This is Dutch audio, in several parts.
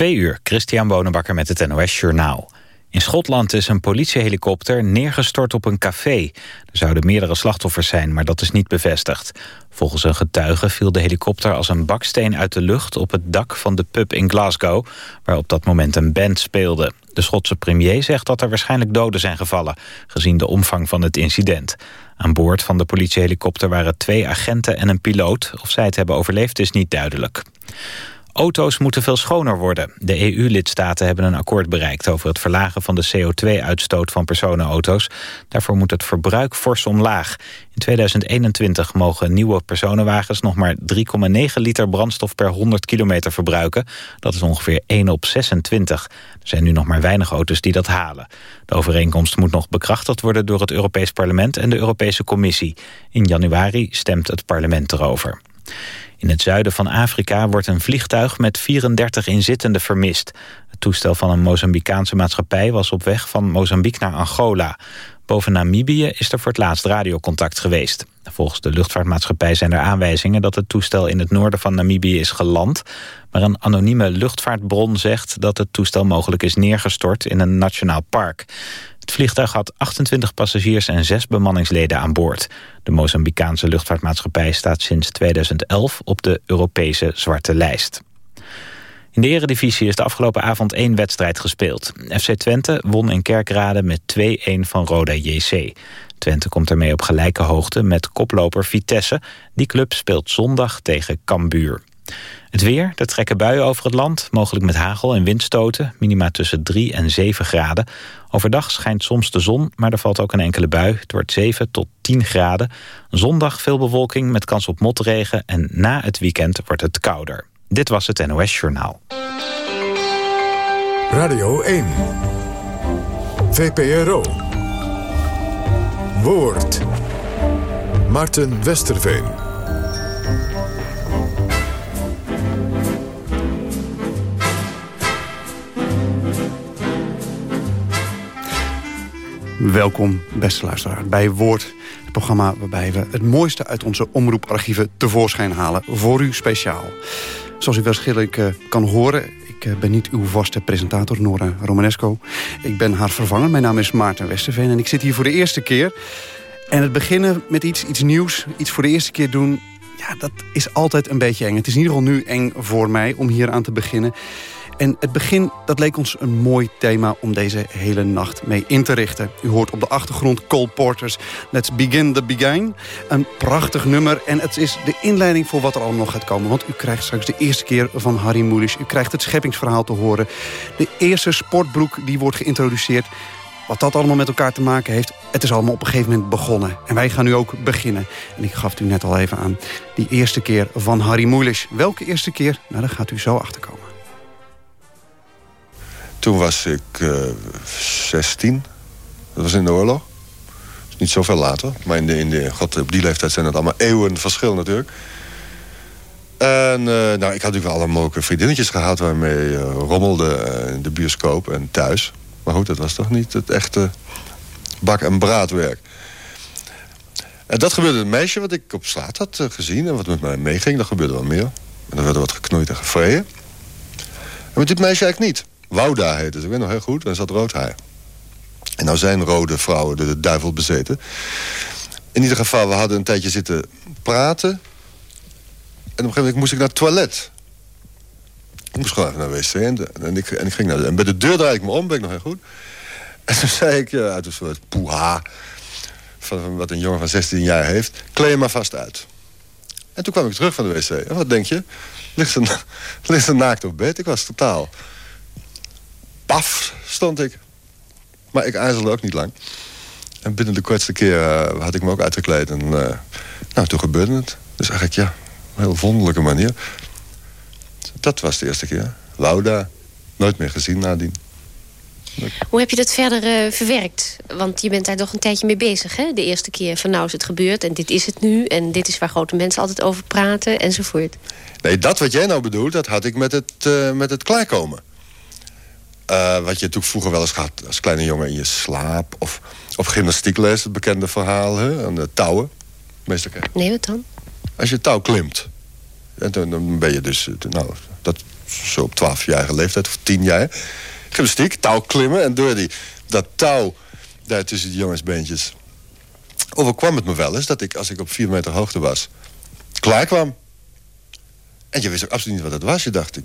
Twee uur, Christian Bonenbakker met het NOS Journaal. In Schotland is een politiehelikopter neergestort op een café. Er zouden meerdere slachtoffers zijn, maar dat is niet bevestigd. Volgens een getuige viel de helikopter als een baksteen uit de lucht... op het dak van de pub in Glasgow, waar op dat moment een band speelde. De Schotse premier zegt dat er waarschijnlijk doden zijn gevallen... gezien de omvang van het incident. Aan boord van de politiehelikopter waren twee agenten en een piloot. Of zij het hebben overleefd is niet duidelijk. Auto's moeten veel schoner worden. De EU-lidstaten hebben een akkoord bereikt over het verlagen van de CO2-uitstoot van personenauto's. Daarvoor moet het verbruik fors omlaag. In 2021 mogen nieuwe personenwagens nog maar 3,9 liter brandstof per 100 kilometer verbruiken. Dat is ongeveer 1 op 26. Er zijn nu nog maar weinig auto's die dat halen. De overeenkomst moet nog bekrachtigd worden door het Europees Parlement en de Europese Commissie. In januari stemt het parlement erover. In het zuiden van Afrika wordt een vliegtuig met 34 inzittenden vermist. Het toestel van een Mozambicaanse maatschappij was op weg van Mozambique naar Angola. Boven Namibië is er voor het laatst radiocontact geweest. Volgens de luchtvaartmaatschappij zijn er aanwijzingen dat het toestel in het noorden van Namibië is geland. Maar een anonieme luchtvaartbron zegt dat het toestel mogelijk is neergestort in een nationaal park. Het vliegtuig had 28 passagiers en 6 bemanningsleden aan boord. De Mozambicaanse luchtvaartmaatschappij staat sinds 2011 op de Europese zwarte lijst. In de eredivisie is de afgelopen avond één wedstrijd gespeeld. FC Twente won in Kerkrade met 2-1 van Roda JC. Twente komt ermee op gelijke hoogte met koploper Vitesse. Die club speelt zondag tegen Cambuur. Het weer, er trekken buien over het land, mogelijk met hagel en windstoten. Minima tussen 3 en 7 graden. Overdag schijnt soms de zon, maar er valt ook een enkele bui. Het wordt 7 tot 10 graden. Zondag veel bewolking met kans op motregen. En na het weekend wordt het kouder. Dit was het NOS Journaal. Radio 1. VPRO. Woord. Martin Westerveen. Welkom, beste luisteraar, bij Woord. Het programma waarbij we het mooiste uit onze omroeparchieven tevoorschijn halen. Voor u speciaal. Zoals u waarschijnlijk uh, kan horen, ik uh, ben niet uw vaste presentator, Nora Romanesco. Ik ben haar vervanger. Mijn naam is Maarten Westerveen en ik zit hier voor de eerste keer. En het beginnen met iets, iets nieuws, iets voor de eerste keer doen... ja, dat is altijd een beetje eng. Het is in ieder geval nu eng voor mij om hier aan te beginnen. En het begin, dat leek ons een mooi thema om deze hele nacht mee in te richten. U hoort op de achtergrond Cole Porters Let's Begin the Begin. Een prachtig nummer en het is de inleiding voor wat er allemaal nog gaat komen. Want u krijgt straks de eerste keer van Harry Mulisch. U krijgt het scheppingsverhaal te horen. De eerste sportbroek die wordt geïntroduceerd. Wat dat allemaal met elkaar te maken heeft, het is allemaal op een gegeven moment begonnen. En wij gaan nu ook beginnen. En ik gaf het u net al even aan. Die eerste keer van Harry Mulisch. Welke eerste keer? Nou, daar gaat u zo achterkomen. Toen was ik uh, eh, 16. Dat was in de oorlog. Dus niet zoveel later. Maar in de, in de, God, op die leeftijd zijn het allemaal eeuwen verschil natuurlijk. En uh, nou, ik had natuurlijk wel alle mogelijke vriendinnetjes gehad... waarmee uh, rommelde in de bioscoop en thuis. Maar goed, dat was toch niet het echte bak- en braadwerk. En dat gebeurde een meisje wat ik op straat had gezien... en wat met mij meeging. Dat gebeurde wel meer. En dan werd er wat geknoeid en gevreden. En met dit meisje eigenlijk niet. Wouda heette ze, ik weet nog heel goed. En ze had rood haar. En nou zijn rode vrouwen de duivel bezeten. In ieder geval, we hadden een tijdje zitten praten. En op een gegeven moment moest ik naar het toilet. Ik moest gewoon even naar de wc. En, ik, en ik ging naar de, en bij de deur draaide ik me om, ben ik nog heel goed. En toen zei ik, ja, uit een soort poeha... Van, wat een jongen van 16 jaar heeft... kleed maar vast uit. En toen kwam ik terug van de wc. En wat denk je? Ligt een ligt er naakt op bed. Ik was totaal paf, stond ik. Maar ik aarzelde ook niet lang. En binnen de kortste keer uh, had ik me ook uitgekleed. En uh, nou, toen gebeurde het. Dus eigenlijk, ja, op een heel wonderlijke manier. Dat was de eerste keer. Lauda, nooit meer gezien nadien. Hoe heb je dat verder uh, verwerkt? Want je bent daar toch een tijdje mee bezig, hè? De eerste keer van nou is het gebeurd en dit is het nu... en dit is waar grote mensen altijd over praten enzovoort. Nee, dat wat jij nou bedoelt, dat had ik met het, met het klaarkomen. Uh, wat je natuurlijk vroeger wel eens gehad als kleine jongen in je slaap. Of, of gymnastiekles, het bekende verhaal. Hè, aan de touwen. Meestal Nee, wat dan? Als je touw klimt. En dan, dan ben je dus... Nou, dat zo op 12-jarige leeftijd of 10 jaar. Gymnastiek, touw klimmen. En door die, dat touw daar tussen die jongensbeentjes... overkwam het me wel eens dat ik, als ik op 4 meter hoogte was... klaar kwam. En je wist ook absoluut niet wat het was. Je dacht, ik,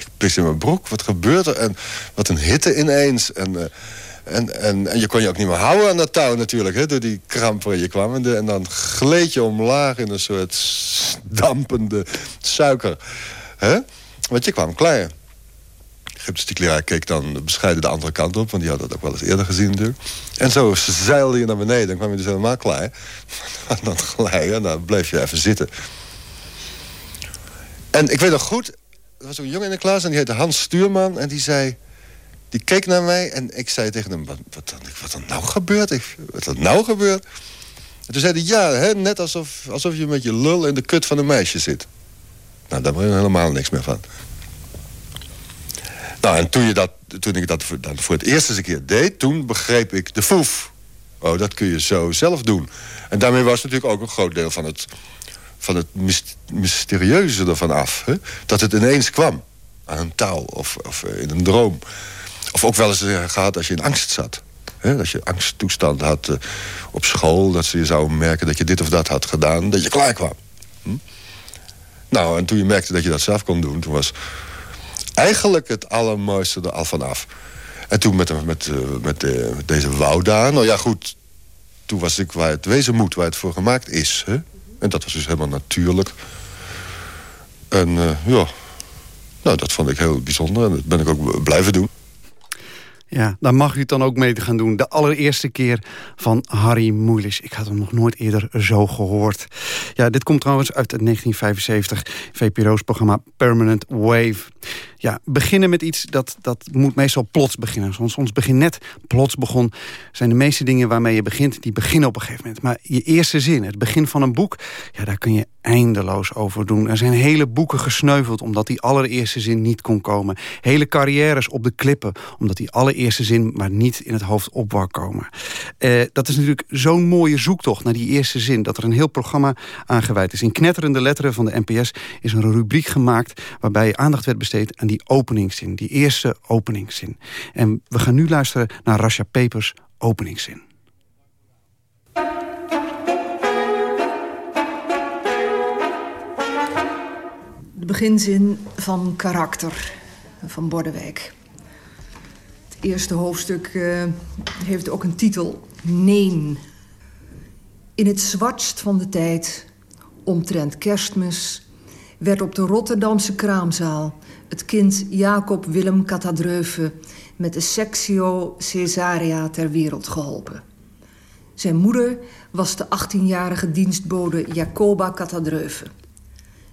ik pis in mijn broek, wat gebeurt er? En wat een hitte ineens. En... Uh, en, en, en je kon je ook niet meer houden aan dat touw natuurlijk, hè, door die kramp waar je kwam. En, de, en dan gleed je omlaag in een soort dampende suiker. Hè? Want je kwam klaar. Gymnastiekleraar keek dan bescheiden de andere kant op... want die had dat ook wel eens eerder gezien natuurlijk. En zo zeilde je naar beneden, dan kwam je dus helemaal klaar. En dan glijden en dan bleef je even zitten. En ik weet nog goed, er was een jongen in de klas... en die heette Hans Stuurman en die zei... Die keek naar mij en ik zei tegen hem... Wat, wat, dan, wat er nou gebeurt? Ik, wat er nou gebeurt? En toen zei hij, ja, hè, net alsof, alsof je met je lul in de kut van een meisje zit. Nou, daar ben je helemaal niks meer van. Nou, en toen, je dat, toen ik dat voor, voor het eerste eens keer deed... toen begreep ik de foef. Oh, dat kun je zo zelf doen. En daarmee was natuurlijk ook een groot deel van het, van het mysterieuze ervan af. Hè? Dat het ineens kwam. Aan een taal of, of in een droom. Of ook wel eens uh, gehad als je in angst zat. Hè? Als je angsttoestand had uh, op school... dat ze je zouden merken dat je dit of dat had gedaan... dat je klaar kwam. Hm? Nou, en toen je merkte dat je dat zelf kon doen... toen was eigenlijk het allermooiste er al vanaf. En toen met, met, met deze Wouda... nou ja, goed, toen was ik waar het wezen moet, waar het voor gemaakt is. Hè? En dat was dus helemaal natuurlijk. En ja, nou, dat vond ik heel bijzonder en dat ben ik ook blijven doen. Ja, daar mag u het dan ook mee te gaan doen. De allereerste keer van Harry Moelis. Ik had hem nog nooit eerder zo gehoord. Ja, dit komt trouwens uit het 1975 VPRO's programma Permanent Wave. Ja, beginnen met iets dat, dat moet meestal plots beginnen. Zoals ons begin net plots begon... zijn de meeste dingen waarmee je begint, die beginnen op een gegeven moment. Maar je eerste zin, het begin van een boek... ja, daar kun je eindeloos over doen. Er zijn hele boeken gesneuveld omdat die allereerste zin niet kon komen. Hele carrières op de klippen omdat die allereerste zin maar niet in het hoofd op wou komen. Eh, dat is natuurlijk zo'n mooie zoektocht naar die eerste zin... dat er een heel programma aangeweid is. In Knetterende Letteren van de NPS is een rubriek gemaakt... waarbij aandacht werd besteed aan die openingszin, die eerste openingszin. En we gaan nu luisteren naar Rasha Pepers openingszin. De beginzin van karakter van Bordewijk. Het eerste hoofdstuk uh, heeft ook een titel, Neen. In het zwartst van de tijd, omtrent kerstmis... werd op de Rotterdamse kraamzaal het kind Jacob Willem Catadreuve met de Sexio Caesarea ter wereld geholpen. Zijn moeder was de 18-jarige dienstbode Jacoba Catadreuve.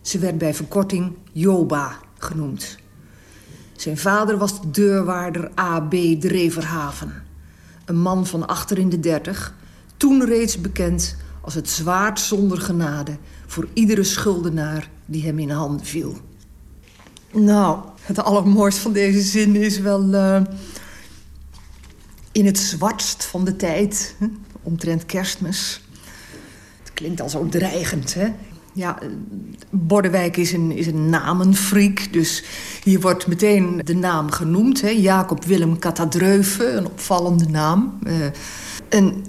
Ze werd bij verkorting Joba genoemd. Zijn vader was de deurwaarder A.B. Dreverhaven. Een man van achter in de dertig, toen reeds bekend als het zwaard zonder genade... voor iedere schuldenaar die hem in handen viel. Nou, het allermooiste van deze zin is wel... Uh, in het zwartst van de tijd, omtrent kerstmis. Het klinkt al zo dreigend, hè? Ja, Bordewijk is een, is een namenfreak, dus hier wordt meteen de naam genoemd. Hè? Jacob Willem Catadreuve, een opvallende naam. Uh, en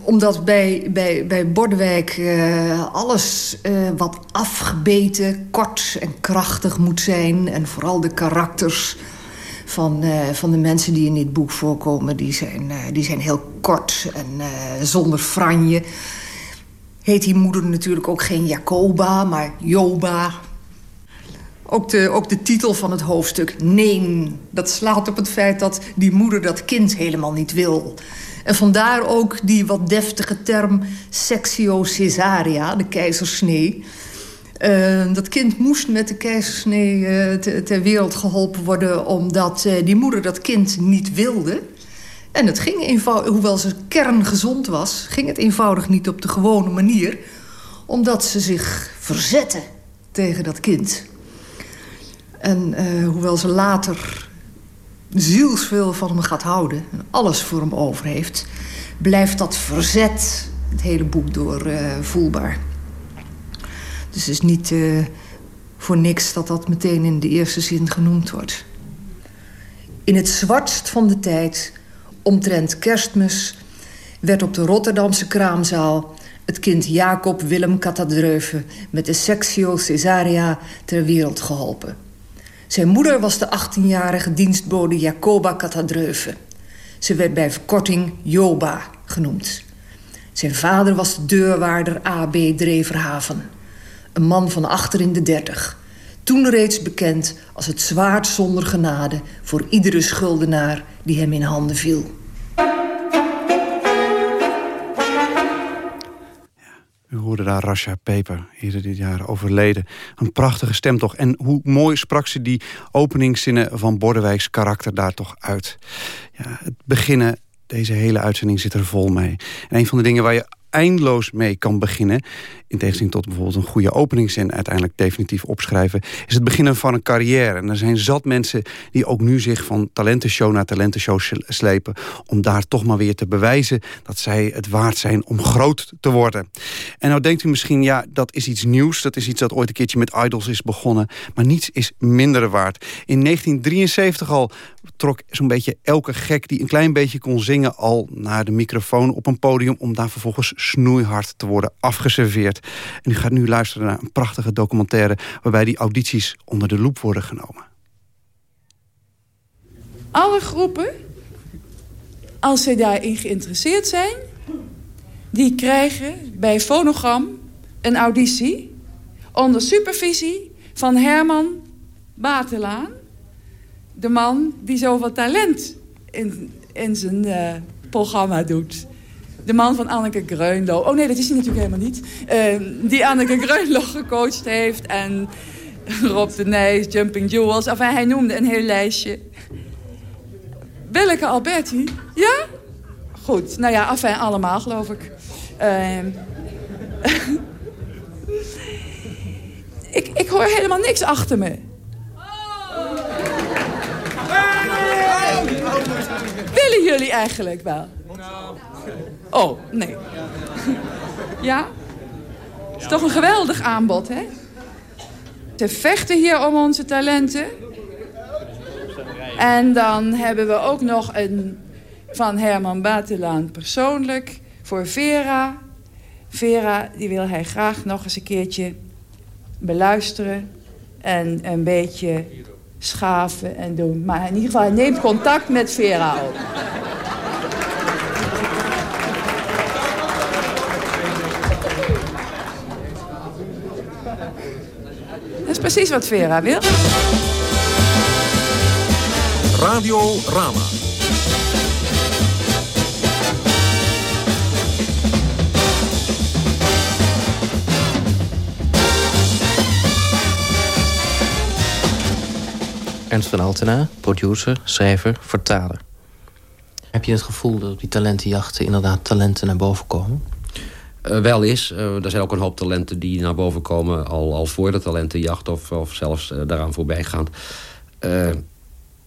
omdat bij, bij, bij Bordewijk uh, alles uh, wat afgebeten, kort en krachtig moet zijn. En vooral de karakters van, uh, van de mensen die in dit boek voorkomen... die zijn, die zijn heel kort en zonder franje. Heet die moeder natuurlijk ook geen Jacoba, maar Joba. Ook de, ook de titel van het hoofdstuk, Neen. Dat slaat op het feit dat die moeder dat kind helemaal niet wil... En vandaar ook die wat deftige term sexio caesarea, de keizersnee. Uh, dat kind moest met de keizersnee uh, ter wereld geholpen worden... omdat uh, die moeder dat kind niet wilde. En het ging eenvoudig, hoewel ze kerngezond was... ging het eenvoudig niet op de gewone manier... omdat ze zich verzette tegen dat kind. En hoewel ze later zielsveel van hem gaat houden... en alles voor hem over heeft... blijft dat verzet het hele boek door uh, voelbaar. Dus het is niet uh, voor niks dat dat meteen in de eerste zin genoemd wordt. In het zwartst van de tijd, omtrent kerstmis... werd op de Rotterdamse kraamzaal het kind Jacob Willem Katadreuve... met de Sexio Caesarea ter wereld geholpen. Zijn moeder was de 18-jarige dienstbode Jacoba Katadreuve. Ze werd bij verkorting Joba genoemd. Zijn vader was de deurwaarder A.B. Dreverhaven. Een man van achter in de dertig. Toen reeds bekend als het zwaard zonder genade... voor iedere schuldenaar die hem in handen viel. U hoorde daar Rasha Peper, eerder dit jaar overleden. Een prachtige stem toch. En hoe mooi sprak ze die openingszinnen van Bordewijks karakter daar toch uit. Ja, het beginnen, deze hele uitzending zit er vol mee. En een van de dingen waar je eindeloos mee kan beginnen... in tegenstelling tot bijvoorbeeld een goede openingszin... uiteindelijk definitief opschrijven... is het beginnen van een carrière. En er zijn zat mensen die ook nu zich van talentenshow naar talentenshow slepen... om daar toch maar weer te bewijzen dat zij het waard zijn om groot te worden. En nou denkt u misschien, ja, dat is iets nieuws. Dat is iets dat ooit een keertje met Idols is begonnen. Maar niets is minder waard. In 1973 al trok zo'n beetje elke gek die een klein beetje kon zingen... al naar de microfoon op een podium om daar vervolgens snoeihard te worden afgeserveerd. En u gaat nu luisteren naar een prachtige documentaire... waarbij die audities onder de loep worden genomen. Alle groepen, als zij daarin geïnteresseerd zijn... die krijgen bij Fonogram een auditie... onder supervisie van Herman Batelaan... de man die zoveel talent in, in zijn uh, programma doet de man van Anneke Greunlo. Oh nee, dat is hij natuurlijk helemaal niet. Uh, die Anneke Greunlo gecoacht heeft. En Rob de Nijs, Jumping Jewels. Enfin, hij noemde een heel lijstje. Welke Alberti? Ja? Goed, nou ja, enfin, allemaal geloof ik. Uh, ik, ik hoor helemaal niks achter me. Willen jullie eigenlijk wel? Oh, nee. Ja? is toch een geweldig aanbod, hè? Ze vechten hier om onze talenten. En dan hebben we ook nog een van Herman Batelaan persoonlijk voor Vera. Vera, die wil hij graag nog eens een keertje beluisteren. En een beetje schaven en doen. Maar in ieder geval, hij neemt contact met Vera op. precies wat Vera wil. Radio Rama. Ernst van Altena, producer, schrijver, vertaler. Heb je het gevoel dat op die talentenjachten inderdaad talenten naar boven komen? Uh, wel is. Uh, er zijn ook een hoop talenten die naar boven komen... al, al voor de talentenjacht of, of zelfs uh, daaraan voorbijgaand.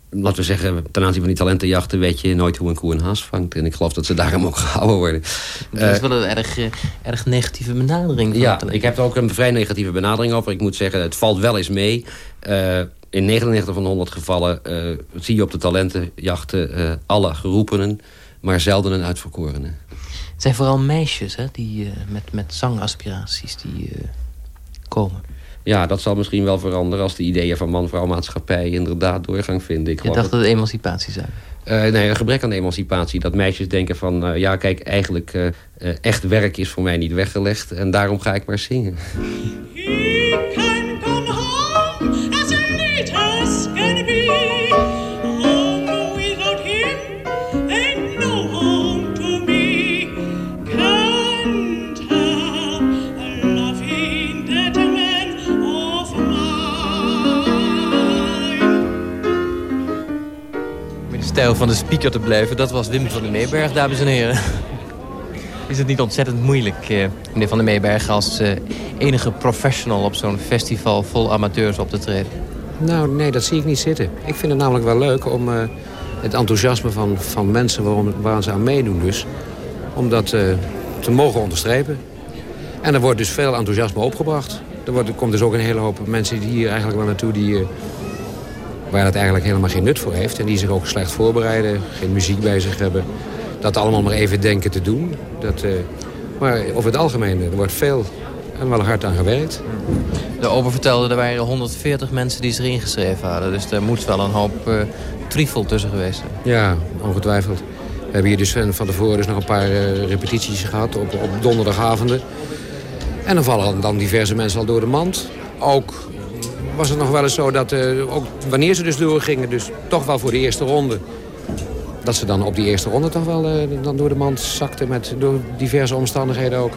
laten we zeggen, ten aanzien van die talentenjachten... weet je nooit hoe een koe een haas vangt. En ik geloof dat ze daarom ook gehouden worden. Dat is wel een erg, erg negatieve benadering. ja, ik heb er ook een vrij negatieve benadering over. Ik moet zeggen, het valt wel eens mee... in 99 van de 100 gevallen zie je op de talentenjachten alle geroepenen... maar zelden een uitverkorene. Het zijn vooral meisjes hè, die, uh, met, met zangaspiraties die uh, komen. Ja, dat zal misschien wel veranderen als de ideeën van man-vrouw maatschappij inderdaad doorgang vinden. Ik Je dacht dat het emancipatie zou uh, nee, een gebrek aan emancipatie. Dat meisjes denken van, uh, ja kijk, eigenlijk uh, echt werk is voor mij niet weggelegd. En daarom ga ik maar zingen. stijl van de speaker te blijven. Dat was Wim van der Meeberg, dames en heren. Is het niet ontzettend moeilijk, eh, meneer Van der Meeberg... als eh, enige professional op zo'n festival vol amateurs op te treden? Nou, nee, dat zie ik niet zitten. Ik vind het namelijk wel leuk om uh, het enthousiasme van, van mensen... Waarom, waar ze aan meedoen dus, om dat te mogen onderstrepen. En er wordt dus veel enthousiasme opgebracht. Er, wordt, er komt dus ook een hele hoop mensen die hier eigenlijk wel naartoe... Die, waar het eigenlijk helemaal geen nut voor heeft. En die zich ook slecht voorbereiden, geen muziek bij zich hebben. Dat allemaal maar even denken te doen. Dat, uh, maar over het algemeen, er wordt veel en wel hard aan gewerkt. De ober vertelde, er waren 140 mensen die zich ingeschreven hadden. Dus er moet wel een hoop uh, trifel tussen geweest zijn. Ja, ongetwijfeld. We hebben hier dus van tevoren dus nog een paar uh, repetities gehad op, op donderdagavonden. En dan vallen dan diverse mensen al door de mand. Ook was het nog wel eens zo dat, uh, ook wanneer ze dus doorgingen... dus toch wel voor de eerste ronde... dat ze dan op die eerste ronde toch wel uh, dan door de mand zakten... Met, door diverse omstandigheden ook.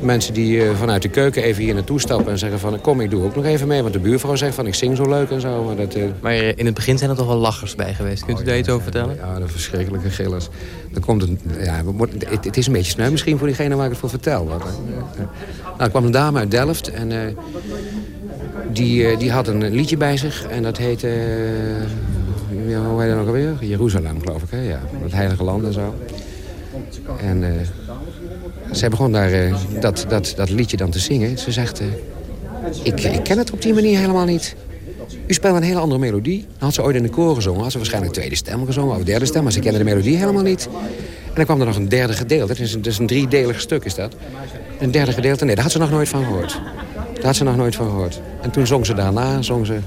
Mensen die uh, vanuit de keuken even hier naartoe stappen en zeggen van... kom, ik doe ook nog even mee, want de buurvrouw zegt van ik zing zo leuk en zo. Maar, dat, maar in het begin zijn er toch wel lachers bij geweest. Kunt u daar iets over vertellen? Ja, de verschrikkelijke gillers. Dan komt het, ja, het, het, is een beetje sneu misschien voor diegene waar ik het voor vertel. Nou, er kwam een dame uit Delft en die, die had een liedje bij zich en dat heette... ja, hoe heet dat nog alweer? Jeruzalem, geloof ik, hè? Ja, het heilige land en zo. En uh, zij begon daar dat, dat, dat liedje dan te zingen. Ze zegt, ik, ik ken het op die manier helemaal niet. U speelt een hele andere melodie. Had ze ooit in de koor gezongen. Had ze waarschijnlijk tweede stem gezongen of derde stem. Maar ze kende de melodie helemaal niet. En dan kwam er nog een derde gedeelte. Het is een, is een driedelig stuk is dat. Een derde gedeelte, nee, daar had ze nog nooit van gehoord. Daar had ze nog nooit van gehoord. En toen zong ze daarna, zong ze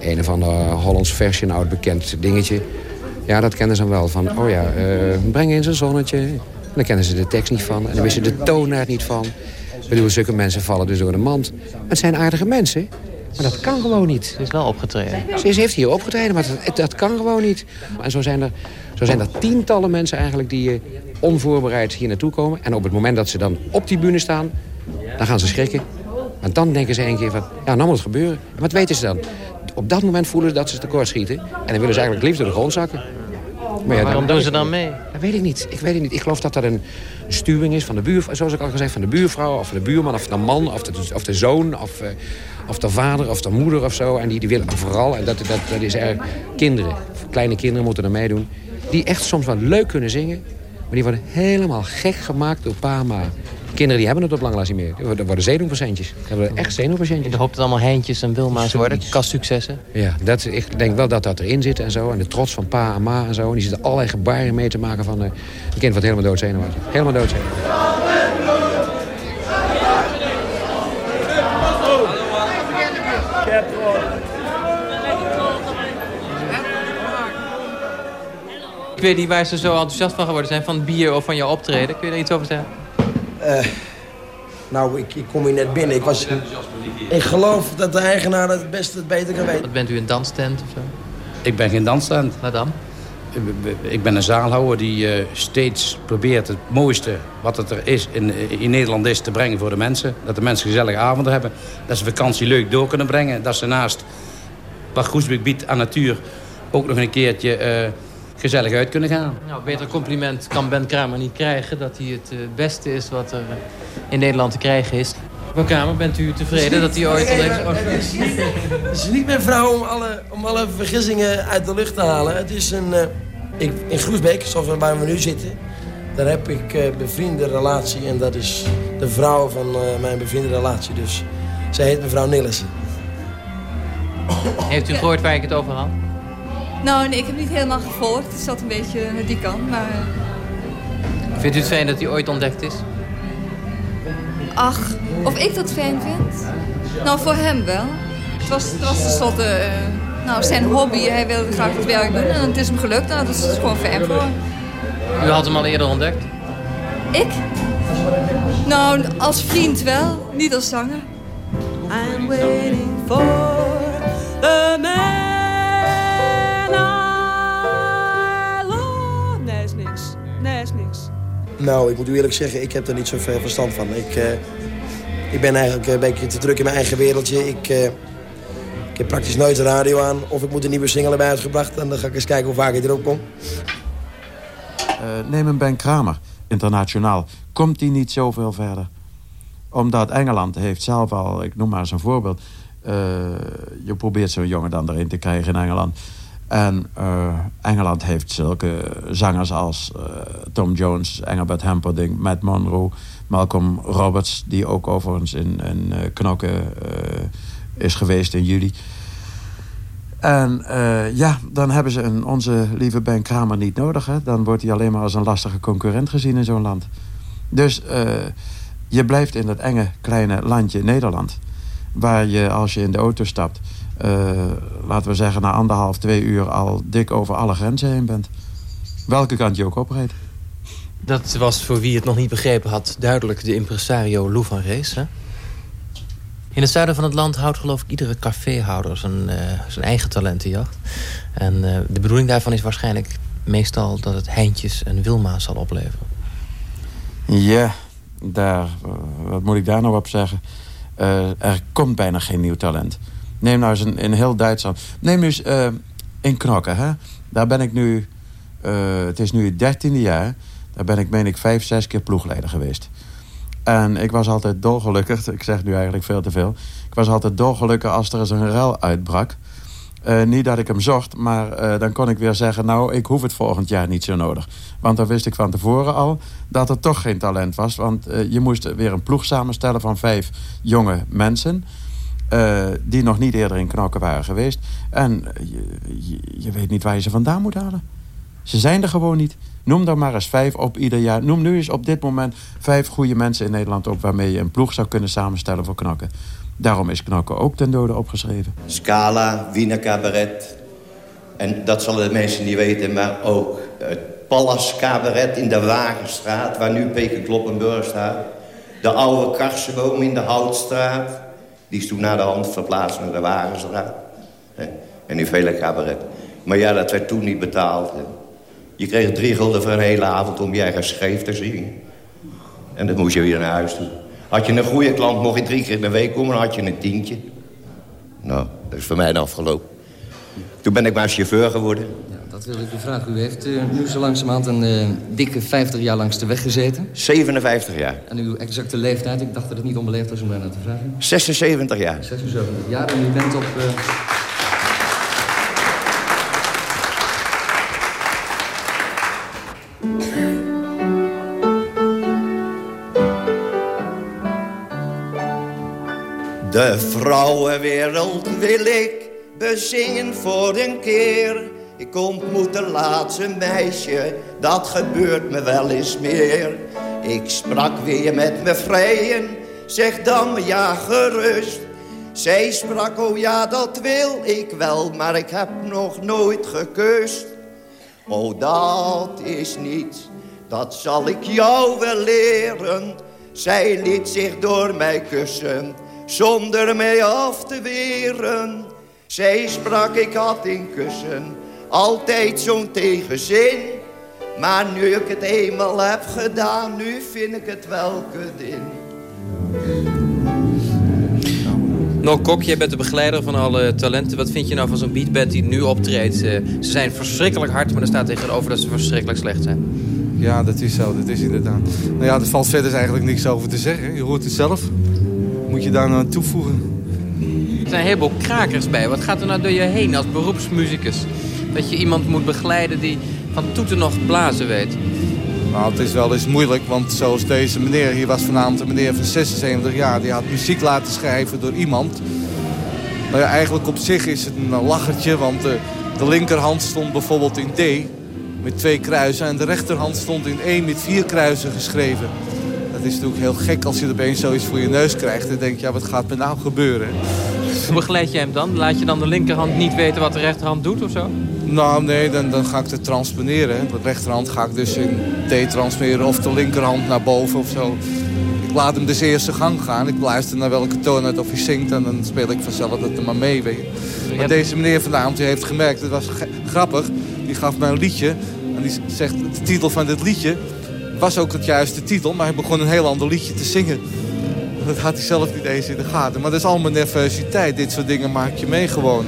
een of ander Hollands versie, een oud bekend dingetje. Ja, dat kennen ze wel. Van, oh ja, uh, breng in zijn zonnetje. En dan kennen ze de tekst niet van. En dan wisten ze de toon er niet van. Ik bedoel, zulke mensen vallen dus door de mand. Het zijn aardige mensen. Maar dat kan gewoon niet. Ze is wel opgetreden. Ze heeft hier opgetreden, maar dat, dat kan gewoon niet. En zo zijn, er, zo zijn er tientallen mensen eigenlijk die uh, onvoorbereid hier naartoe komen. En op het moment dat ze dan op die bühne staan, dan gaan ze schrikken. En dan denken ze een keer van, ja, nou moet het gebeuren. En wat weten ze dan? Op dat moment voelen ze dat ze tekort schieten. En dan willen ze eigenlijk liefst door de grond zakken. Maar ja, waarom doen ze dan mee? Dat weet ik niet. Ik weet het niet. Ik geloof dat dat een stuwing is van de buurvrouw, zoals ik al gezegd, van de buurvrouw of van de buurman of de man of de, of de zoon of, uh, of de vader of de moeder of zo. En die, die willen vooral, en dat, dat, dat is erg kinderen, kleine kinderen moeten er meedoen, die echt soms wel leuk kunnen zingen, maar die worden helemaal gek gemaakt door pa en ma. Kinderen die hebben het op lang niet meer. Dat worden zenuwpatiëntjes. Worden echt zenuwpatiëntjes. Je hoopt dat allemaal Heintjes en Wilma's worden. Kastsuccessen. Ja, dat, ik denk wel dat dat erin zit en zo. En de trots van pa en ma en zo. En die zitten allerlei gebaren mee te maken van uh, een kind wat helemaal doodzenuwachtig. Helemaal doodzenuwachtig. Ik weet niet waar ze zo enthousiast van geworden zijn. Van bier of van jouw optreden. Kun je daar iets over zeggen? Uh, nou, ik, ik, kom hier net binnen. Ik, was, ik geloof dat de eigenaar het beste het beter kan weten. Wat bent u, een dansstand of zo? Ik ben geen dansstand. Wat dan? Ik ben een zaalhouwer die uh, steeds probeert het mooiste wat het er is in, in Nederland is te brengen voor de mensen. Dat de mensen gezellige avonden hebben. Dat ze vakantie leuk door kunnen brengen. Dat ze naast wat Groesbeek biedt aan natuur ook nog een keertje... Uh, gezellig uit kunnen gaan. Nou, beter compliment kan Ben Kramer niet krijgen... dat hij het uh, beste is wat er uh, in Nederland te krijgen is. Ben Kramer, bent u tevreden dat hij ooit al heeft... Het is niet mijn vrouw om alle, om alle vergissingen uit de lucht te halen. Het is een... Uh, ik, in Groesbeek, zoals we waar we nu zitten... daar heb ik een bevriende relatie... en dat is de vrouw van mijn bevriende relatie. Dus zij heet mevrouw Nillissen. Heeft u gehoord waar ik het over had? Nou, nee, ik heb niet helemaal gevolgd. Het zat een beetje naar die kant, maar... Vindt u het fijn dat hij ooit ontdekt is? Ach, of ik dat fijn vind? Nou, voor hem wel. Het was, het was tenslotte uh, nou, zijn hobby. Hij wilde graag het werk doen en het is hem gelukt. Nou, dat is gewoon fijn voor hem. U had hem al eerder ontdekt? Ik? Nou, als vriend wel. Niet als zanger. I'm waiting for the man. Nou, ik moet u eerlijk zeggen, ik heb er niet zoveel verstand van. Ik, uh, ik ben eigenlijk een beetje te druk in mijn eigen wereldje. Ik, uh, ik heb praktisch nooit de radio aan. Of ik moet een nieuwe single hebben uitgebracht. En dan ga ik eens kijken hoe vaak ik erop kom. Uh, neem een Ben Kramer, internationaal. Komt die niet zoveel verder? Omdat Engeland heeft zelf al, ik noem maar eens een voorbeeld... je probeert zo'n jongen dan erin te krijgen in Engeland... En uh, Engeland heeft zulke zangers als uh, Tom Jones, Engelbert Humperdinck, Matt Monroe, Malcolm Roberts, die ook overigens in, in uh, Knokken is geweest in juli. En ja, dan hebben ze een, onze lieve Ben Kramer niet nodig. Hè? Dan wordt hij alleen maar als een lastige concurrent gezien in zo'n land. Dus je blijft in dat enge kleine landje Nederland. Waar je als je in de auto stapt laten we zeggen, na anderhalf, twee uur al dik over alle grenzen heen bent. Welke kant je ook opreed. Dat was voor wie het nog niet begrepen had duidelijk de impresario Lou van Rees. Hè? In het zuiden van het land houdt geloof ik iedere caféhouder zijn, uh, zijn eigen talentenjacht. En uh, de bedoeling daarvan is waarschijnlijk meestal dat het Heintjes en Wilma zal opleveren. Ja, daar, wat moet ik daar nou op zeggen? er komt bijna geen nieuw talent. Neem nou eens in, in heel Duitsland. Neem nu eens in Knokken. Hè? Daar ben ik nu... Uh, het is nu het dertiende jaar. Daar ben ik, meen ik, vijf, zes keer ploegleider geweest. En ik was altijd dolgelukkig. Ik zeg nu eigenlijk veel te veel. Ik was altijd dolgelukkig als er eens een ruil uitbrak. Uh, niet dat ik hem zocht, maar dan kon ik weer zeggen... nou, ik hoef het volgend jaar niet zo nodig. Want dan wist ik van tevoren al dat er toch geen talent was. Want je moest weer een ploeg samenstellen van vijf jonge mensen... Uh, die nog niet eerder in knokken waren geweest. En je, je, weet niet waar je ze vandaan moet halen. Ze zijn er gewoon niet. Noem er maar eens vijf op ieder jaar. Noem nu eens op dit moment vijf goede mensen in Nederland op... waarmee je een ploeg zou kunnen samenstellen voor knokken. Daarom is knokken ook ten dode opgeschreven. Scala, Wiener Cabaret. En dat zullen de mensen niet weten, maar ook het Pallas Cabaret in de Wagenstraat... waar nu Peker Kloppenburg staat. De oude Karsenboom in de Houtstraat. Die is toen naar de hand verplaatst naar de Wagenstraat. En nu vele cabaret. Maar ja, dat werd toen niet betaald. Je kreeg drie gulden voor een hele avond om je eigen scheef te zien. En dan moest je weer naar huis toe. Had je een goede klant, mocht je drie keer in de week komen, dan had je een tientje. Nou, dat is voor mij afgelopen. Toen ben ik maar chauffeur geworden. Dat wil ik u vragen. U heeft uh, nu zo langzamerhand een uh, dikke 50 jaar langs de weg gezeten. 57 jaar. En uw exacte leeftijd? Ik dacht dat het niet onbeleefd was om daar naar te vragen. 76 jaar. 76 jaar en u bent op... Uh... De vrouwenwereld wil ik bezingen voor een keer. Ik ontmoet een laatste meisje, dat gebeurt me wel eens meer. Ik sprak weer met me vrijen, zeg dan ja gerust. Zij sprak, oh ja dat wil ik wel, maar ik heb nog nooit gekust. Oh dat is niets, dat zal ik jou wel leren. Zij liet zich door mij kussen, zonder mij af te weren. Zij sprak, ik had in kussen altijd zo'n tegenzin. Maar nu ik het eenmaal heb gedaan, nu vind ik het wel kudin. Nou, Kok, jij bent de begeleider van alle talenten. Wat vind je nou van zo'n beatband die nu optreedt? ze zijn verschrikkelijk hard, maar er staat tegenover dat ze verschrikkelijk slecht zijn. Ja, dat is zo. Dat is inderdaad. Nou ja, er valt verder eigenlijk niks over te zeggen. Je hoort het zelf. Moet je daar nou aan toevoegen? Er zijn een heleboel krakers bij. Wat gaat er nou door je heen als beroepsmuzikus? Dat je iemand moet begeleiden die van toeten nog blazen weet. Nou, het is wel eens moeilijk, want zoals deze meneer... hier was vanavond een meneer van 76 jaar... die had muziek laten schrijven door iemand. Nou ja, eigenlijk op zich is het een lachertje... want de, de linkerhand stond bijvoorbeeld in D met twee kruisen... en de rechterhand stond in E met vier kruisen geschreven. Dat is natuurlijk heel gek als je er opeens zoiets voor je neus krijgt... en denk je, ja, wat gaat me nou gebeuren? Hoe begeleid je hem dan? Laat je dan de linkerhand niet weten wat de rechterhand doet of zo? Nou, nee, dan, dan ga ik het transponeren. De rechterhand ga ik dus in D transponeren of de linkerhand naar boven of zo. Ik laat hem dus eerst zijn gang gaan. Ik luister naar welke toon het of hij zingt en dan speel ik vanzelf dat er maar mee. Weet je. Maar deze meneer vanavond die heeft gemerkt, het was grappig. Die gaf mij een liedje en die zegt de titel van dit liedje was ook het juiste titel. Maar hij begon een heel ander liedje te zingen. Dat had hij zelf niet eens in de gaten. Maar dat is allemaal nervositeit. Dit soort dingen maak je mee gewoon.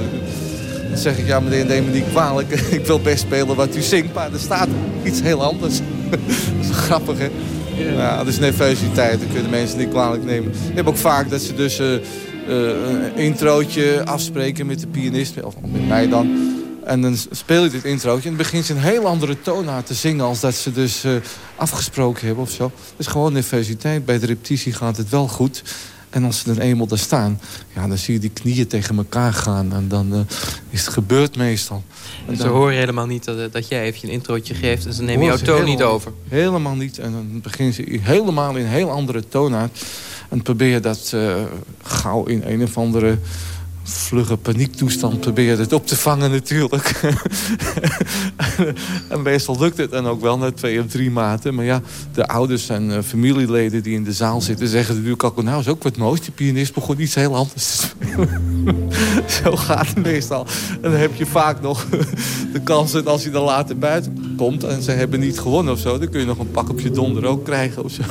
Dan zeg ik, ja meneer, neem me niet kwalijk. ik wil best spelen wat u zingt, maar er staat iets heel anders. dat is grappig, hè? Ja, dat is nervositeit. Dat kunnen mensen niet kwalijk nemen. Ik heb ook vaak dat ze dus uh, uh, een introotje afspreken met de pianist. Of met mij dan. En dan speel je dit introotje en dan begint ze een heel andere toon te zingen... als dat ze dus uh, afgesproken hebben of zo. Dus gewoon nervositeit. Bij de repetitie gaat het wel goed. En als ze dan eenmaal daar staan, ja, dan zie je die knieën tegen elkaar gaan. En dan uh, is het gebeurd meestal. En ze horen helemaal niet dat, dat jij even een introotje geeft... en ze nemen jouw toon niet over. Helemaal niet. En dan beginnen ze helemaal in een heel andere toonaard. En probeer je dat uh, gauw in een of andere vlugge paniektoestand probeer het op te vangen natuurlijk. en meestal lukt het dan ook wel na twee of drie maanden. Maar ja, de ouders en uh, familieleden die in de zaal zitten... zeggen natuurlijk ook, nou is ook wat moois. Die pianist begon iets heel anders te spelen. Zo gaat het meestal. En dan heb je vaak nog de kans dat als je dan later buiten komt... en ze hebben niet gewonnen of zo... dan kun je nog een pak op je donder ook krijgen of zo.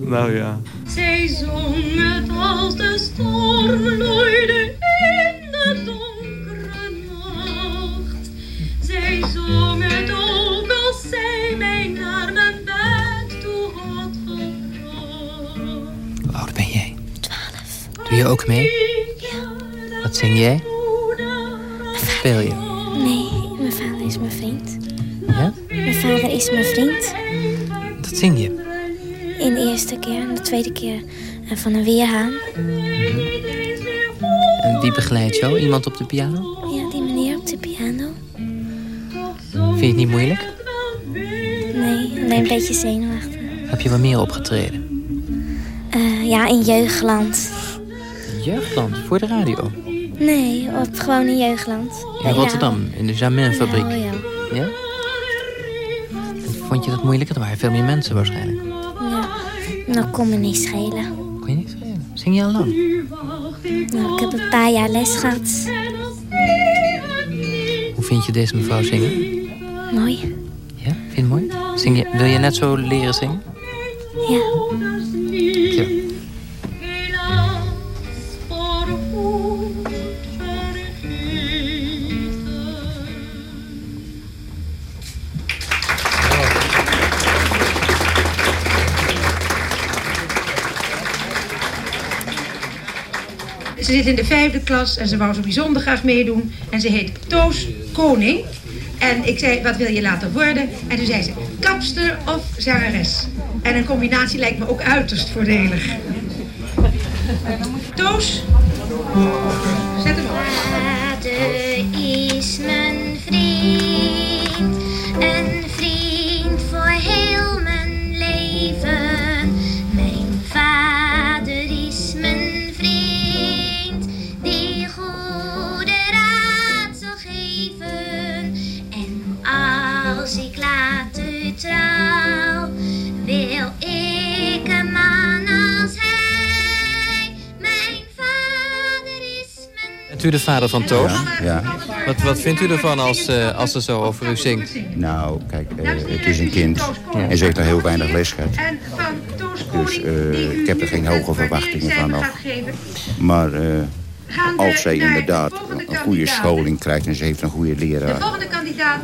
nou ja. Zij zong het als de storm loeide in de donkere nacht. Zij zong het ook als zij mij naar mijn bed toe had gebracht. Hoe oud ben jij? Twaalf. Doe je ook mee? Ja. Wat zing jij? Wat speel je? Nee, mijn vader is mijn vriend. Ja? Mijn vader is mijn vriend. Dat zing je? In de eerste keer en de tweede keer van een weerhaan. En wie begeleidt jou? Iemand op de piano? Ja, die meneer op de piano. Vind je het niet moeilijk? Nee, alleen een beetje zenuwachtig. Heb je wel meer opgetreden? Uh, ja, in Jeugdland. Jeugdland? Voor de radio? Nee, op, gewoon in Jeugdland. In Rotterdam, in de Jamin-fabriek? Ja, ja. ja? Vond je dat moeilijk? Er waren veel meer mensen waarschijnlijk. Ja, nou kon me niet schelen. Kon je niet schelen? Zing je al lang? Nou, ik heb een paar jaar les gehad. Hoe vind je deze mevrouw zingen? Mooi. Ja, vind je het mooi? Zing je, wil je net zo leren zingen? In de vijfde klas en ze wou zo bijzonder graag meedoen. En ze heet Toos Koning. En ik zei, wat wil je later worden? En toen zei ze, kapster of zangeres. En een combinatie lijkt me ook uiterst voordelig. Toos, zet hem op. u de vader van Toos? Ja, ja. Wat, wat vindt u ervan als, uh, als ze zo over u zingt? Nou, kijk, uh, het is een kind en ze heeft nog heel weinig les gehad. Dus uh, ik heb er geen hoge verwachtingen van af. Maar als zij inderdaad een goede scholing krijgt en ze heeft een goede leraar...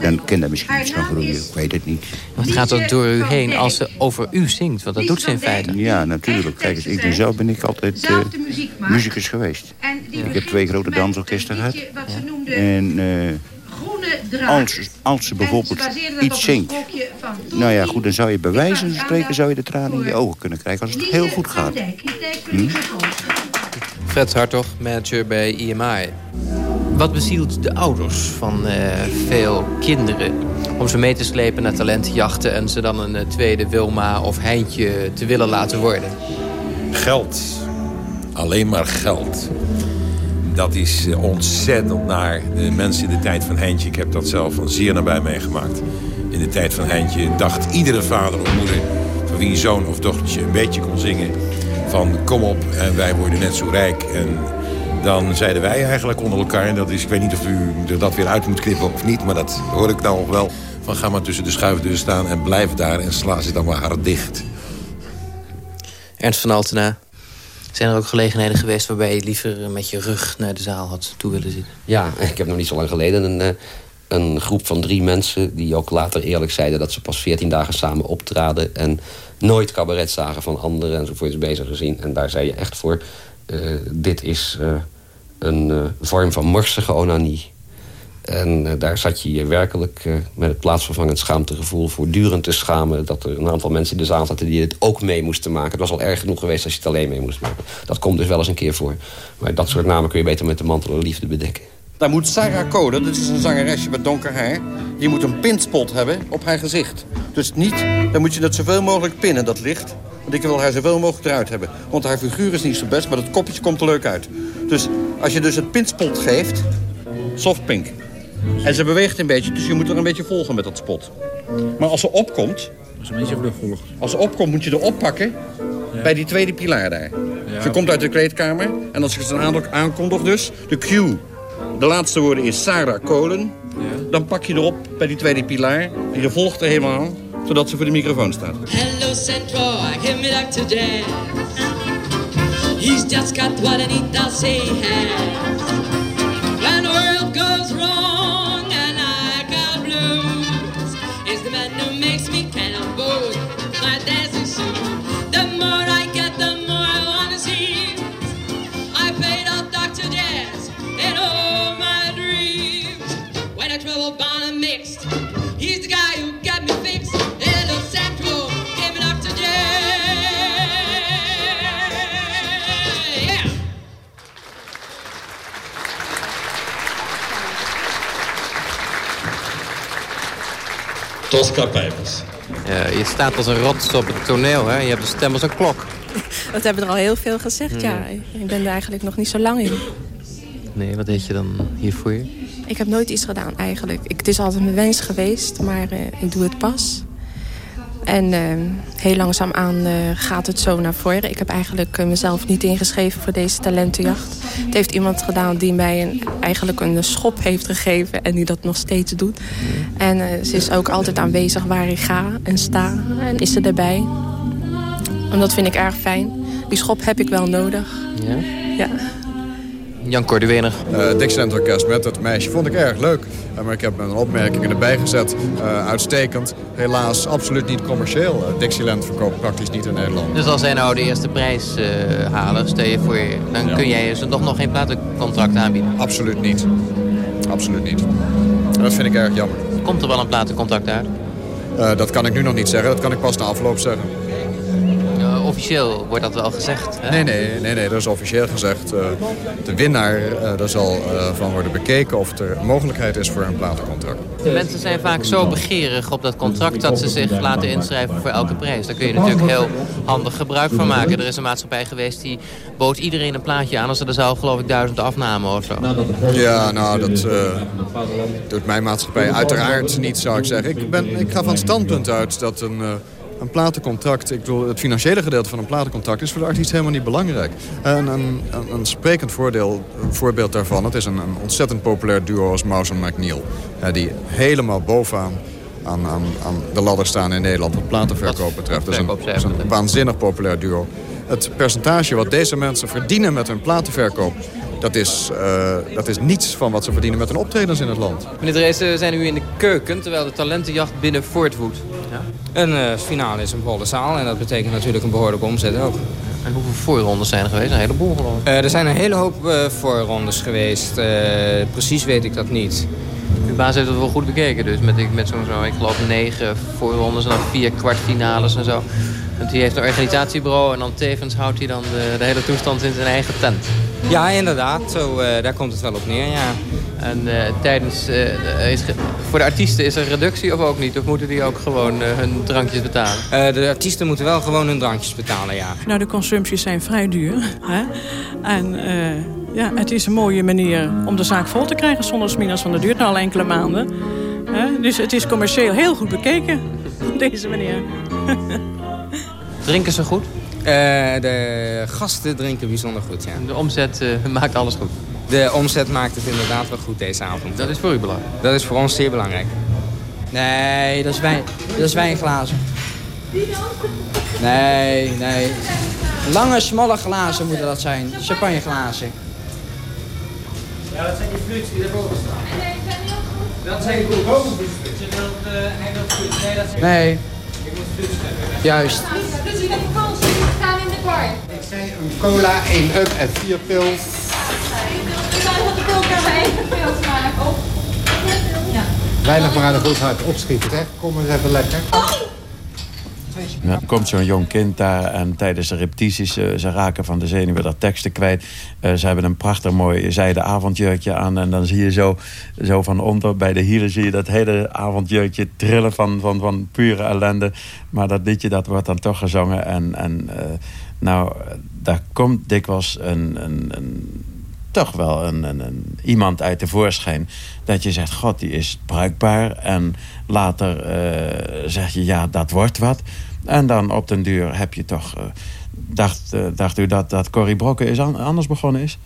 dan kan er misschien iets van groeien, ik weet het niet. Wat gaat er door u heen als ze over u zingt? Want dat doet ze in feite. Ja, natuurlijk. Kijk eens, ik ben zelf ben ik altijd uh, muzikus geweest. Ja. Ik heb twee grote dansorkesten gehad. Ja. En uh, als, als ze bijvoorbeeld iets zingt... Nou ja, goed, dan zou je bij wijze van spreken zou je de tranen in je ogen kunnen krijgen... als het heel goed gaat. Hm? Fred Hartog, manager bij IMI. Wat bezielt de ouders van uh, veel kinderen om ze mee te slepen naar talentenjachten... en ze dan een uh, tweede Wilma of Heintje te willen laten worden? Geld. Alleen maar geld. Dat is uh, ontzettend naar de mensen in de tijd van Heintje. Ik heb dat zelf van zeer nabij meegemaakt. In de tijd van Heintje dacht iedere vader of moeder... van wie zoon of dochtertje een beetje kon zingen... van kom op en wij worden net zo rijk... En dan zeiden wij eigenlijk onder elkaar... en dat is, ik weet niet of u er dat weer uit moet knippen of niet... maar dat hoor ik nou nog wel... van ga maar tussen de schuifdeuren staan en blijf daar... en sla ze dan maar hard dicht. Ernst van Altena, zijn er ook gelegenheden geweest... waarbij je liever met je rug naar de zaal had toe willen zitten? Ja, ik heb nog niet zo lang geleden een, een groep van drie mensen... die ook later eerlijk zeiden dat ze pas veertien dagen samen optraden... en nooit cabaret zagen van anderen enzovoorts bezig gezien. En daar zei je echt voor... Uh, dit is uh, een uh, vorm van morsige onanie. En daar zat je je werkelijk met het plaatsvervangend schaamtegevoel... voortdurend te schamen dat er een aantal mensen in de zaal zaten... die het ook mee moesten maken. Het was al erg genoeg geweest als je het alleen mee moest maken. Dat komt dus wel eens een keer voor. Maar dat soort namen kun je beter met de mantel liefde bedekken. Daar moet Sarah Kolen, dat is een zangeresje met donker haar... die moet een pinspot hebben op haar gezicht. Dus niet, dan moet je dat zoveel mogelijk pinnen, dat licht. Want ik wil haar zoveel mogelijk eruit hebben. Want haar figuur is niet zo best, maar dat kopje komt er leuk uit. Dus als je dus het pinspot geeft, soft pink. En ze beweegt een beetje, dus je moet er een beetje volgen met dat spot. Maar als ze opkomt... Als ze een beetje vlug. Als ze opkomt, moet je er oppakken ja. bij die tweede pilaar daar. Ja. Ze komt uit de kleedkamer en als ik het aankondig dus, de cue. De laatste woorden is Sarah Kolen. Ja. Dan pak je erop bij die tweede pilaar en je volgt er helemaal aan, zodat ze voor de microfoon staat. Hello Central, give. Jazz. He's just got what I need to say Tosca Pijpers. Ja, je staat als een rots op het toneel, hè? Je hebt de stem als een klok. Dat hebben er al heel veel gezegd, ja. Ik ben er eigenlijk nog niet zo lang in. Nee, wat deed je dan hiervoor? Ik heb nooit iets gedaan, eigenlijk. Ik, het is altijd mijn wens geweest, maar eh, ik doe het pas. En eh, heel langzaamaan uh, gaat het zo naar voren. Ik heb eigenlijk uh, mezelf niet ingeschreven voor deze talentenjacht. Het heeft iemand gedaan die mij een, eigenlijk een schop heeft gegeven... en die dat nog steeds doet. En ze is ook altijd aanwezig waar ik ga en sta. En is ze erbij. En dat vind ik erg fijn. Die schop heb ik wel nodig. Ja? Ja. Jan Corduener. Uh, Dixieland Orkest met het meisje vond ik erg leuk. Uh, maar ik heb een opmerking erbij gezet. Uh, uitstekend. Helaas absoluut niet commercieel. Uh, Dixieland verkoopt praktisch niet in Nederland. Dus als zij nou de eerste prijs halen, stel je voor je... dan ja. kun jij ze toch nog geen platencontract aanbieden? Absoluut niet. Absoluut niet. Dat vind ik erg jammer. Komt er wel een platencontract uit? dat kan ik nu nog niet zeggen. Dat kan ik pas na afloop zeggen officieel wordt dat wel gezegd. Hè? Nee, nee, nee, nee, dat is officieel gezegd. Uh, de winnaar, uh, daar zal uh, van worden bekeken of er mogelijkheid is voor een platencontract. De mensen zijn vaak zo begeerig op dat contract dat ze zich laten inschrijven voor elke prijs. Daar kun je natuurlijk heel handig gebruik van maken. Er is een maatschappij geweest die bood iedereen een plaatje aan als er zaal geloof ik duizend afnamen of zo. Ja, nou dat doet mijn maatschappij uiteraard niet zou ik zeggen. Ik, ben, ik ga van het standpunt uit dat een een platencontract, ik bedoel, het financiële gedeelte van een platencontract is voor de artiest helemaal niet belangrijk. En een, een, een sprekend voordeel, een voorbeeld daarvan, het is een, een ontzettend populair duo als Mouse en McNeil. Ja, die helemaal bovenaan aan, aan, aan de ladder staan in Nederland wat platenverkoop betreft. Dat is een, dat is een waanzinnig populair duo. Het percentage wat deze mensen verdienen met hun platenverkoop dat is, uh, dat is niets van wat ze verdienen met hun optredens in het land. Meneer Drees, we zijn nu in de keuken terwijl de talentenjacht binnen voortwoedt. Ja. Een uh, finale is een volle zaal en dat betekent natuurlijk een behoorlijke omzet ook. En hoeveel voorrondes zijn er geweest? Een heleboel geloof ik. Uh, er zijn een hele hoop voorrondes geweest. precies weet ik dat niet. Uw baas heeft het wel goed bekeken dus. Met, met zo'n, zo, ik geloof negen voorrondes en dan vier kwartfinales en zo. Want hij heeft een organisatiebureau en dan tevens houdt hij dan de, de hele toestand in zijn eigen tent. Ja, inderdaad. Zo, uh, daar komt het wel op neer, ja. En uh, tijdens, uh, is, voor de artiesten is er reductie of ook niet? Of moeten die ook gewoon hun drankjes betalen? de artiesten moeten wel gewoon hun drankjes betalen, ja. Nou, de consumpties zijn vrij duur. Hè? En ja, het is een mooie manier om de zaak vol te krijgen zonder sminas, want dat duurt nou al enkele maanden. Hè? Dus het is commercieel heel goed bekeken op deze manier. Drinken ze goed? Uh, de gasten drinken bijzonder goed, ja. De omzet uh, maakt alles goed? De omzet maakt het inderdaad wel goed deze avond. Dat is voor u belangrijk? Dat is voor ons zeer belangrijk. Nee, dat is, wijn, dat is wijnglazen. Nee, nee. Lange, smalle glazen moeten dat zijn. Champagneglazen. Ja, dat zijn die fluits die erboven staan. Nee, zijn niet goed. Dat zijn die bovenfluits. Je wilt dat fluits. Nee, dat zijn... Nee. Juist. Dus in de vakantie, we staan in de bar. Ik zei een cola, één up en vier pils. Ik zou de pil erbij eigen pils maken. Weinig maar aan de goed hard opschieten, hè? Kom eens even lekker. Er komt zo'n jong kind daar en tijdens de repetities... Uh, ze raken van de zenuwen dat teksten kwijt. Uh, ze hebben een prachtig mooi zijde avondjurkje aan... en dan zie je zo, zo van onder bij de hielen... zie je dat hele avondjurkje trillen van, van, van pure ellende. Maar dat liedje dat wordt dan toch gezongen. En, en uh, nou, daar komt dikwijls een, een, een toch wel een, een, iemand uit de voorschijn. Dat je zegt, god, die is bruikbaar. En later uh, zeg je, ja, dat wordt wat. En dan op den duur heb je toch... Uh, dacht, uh, dacht u dat, dat Corrie Brokken is an, anders begonnen is?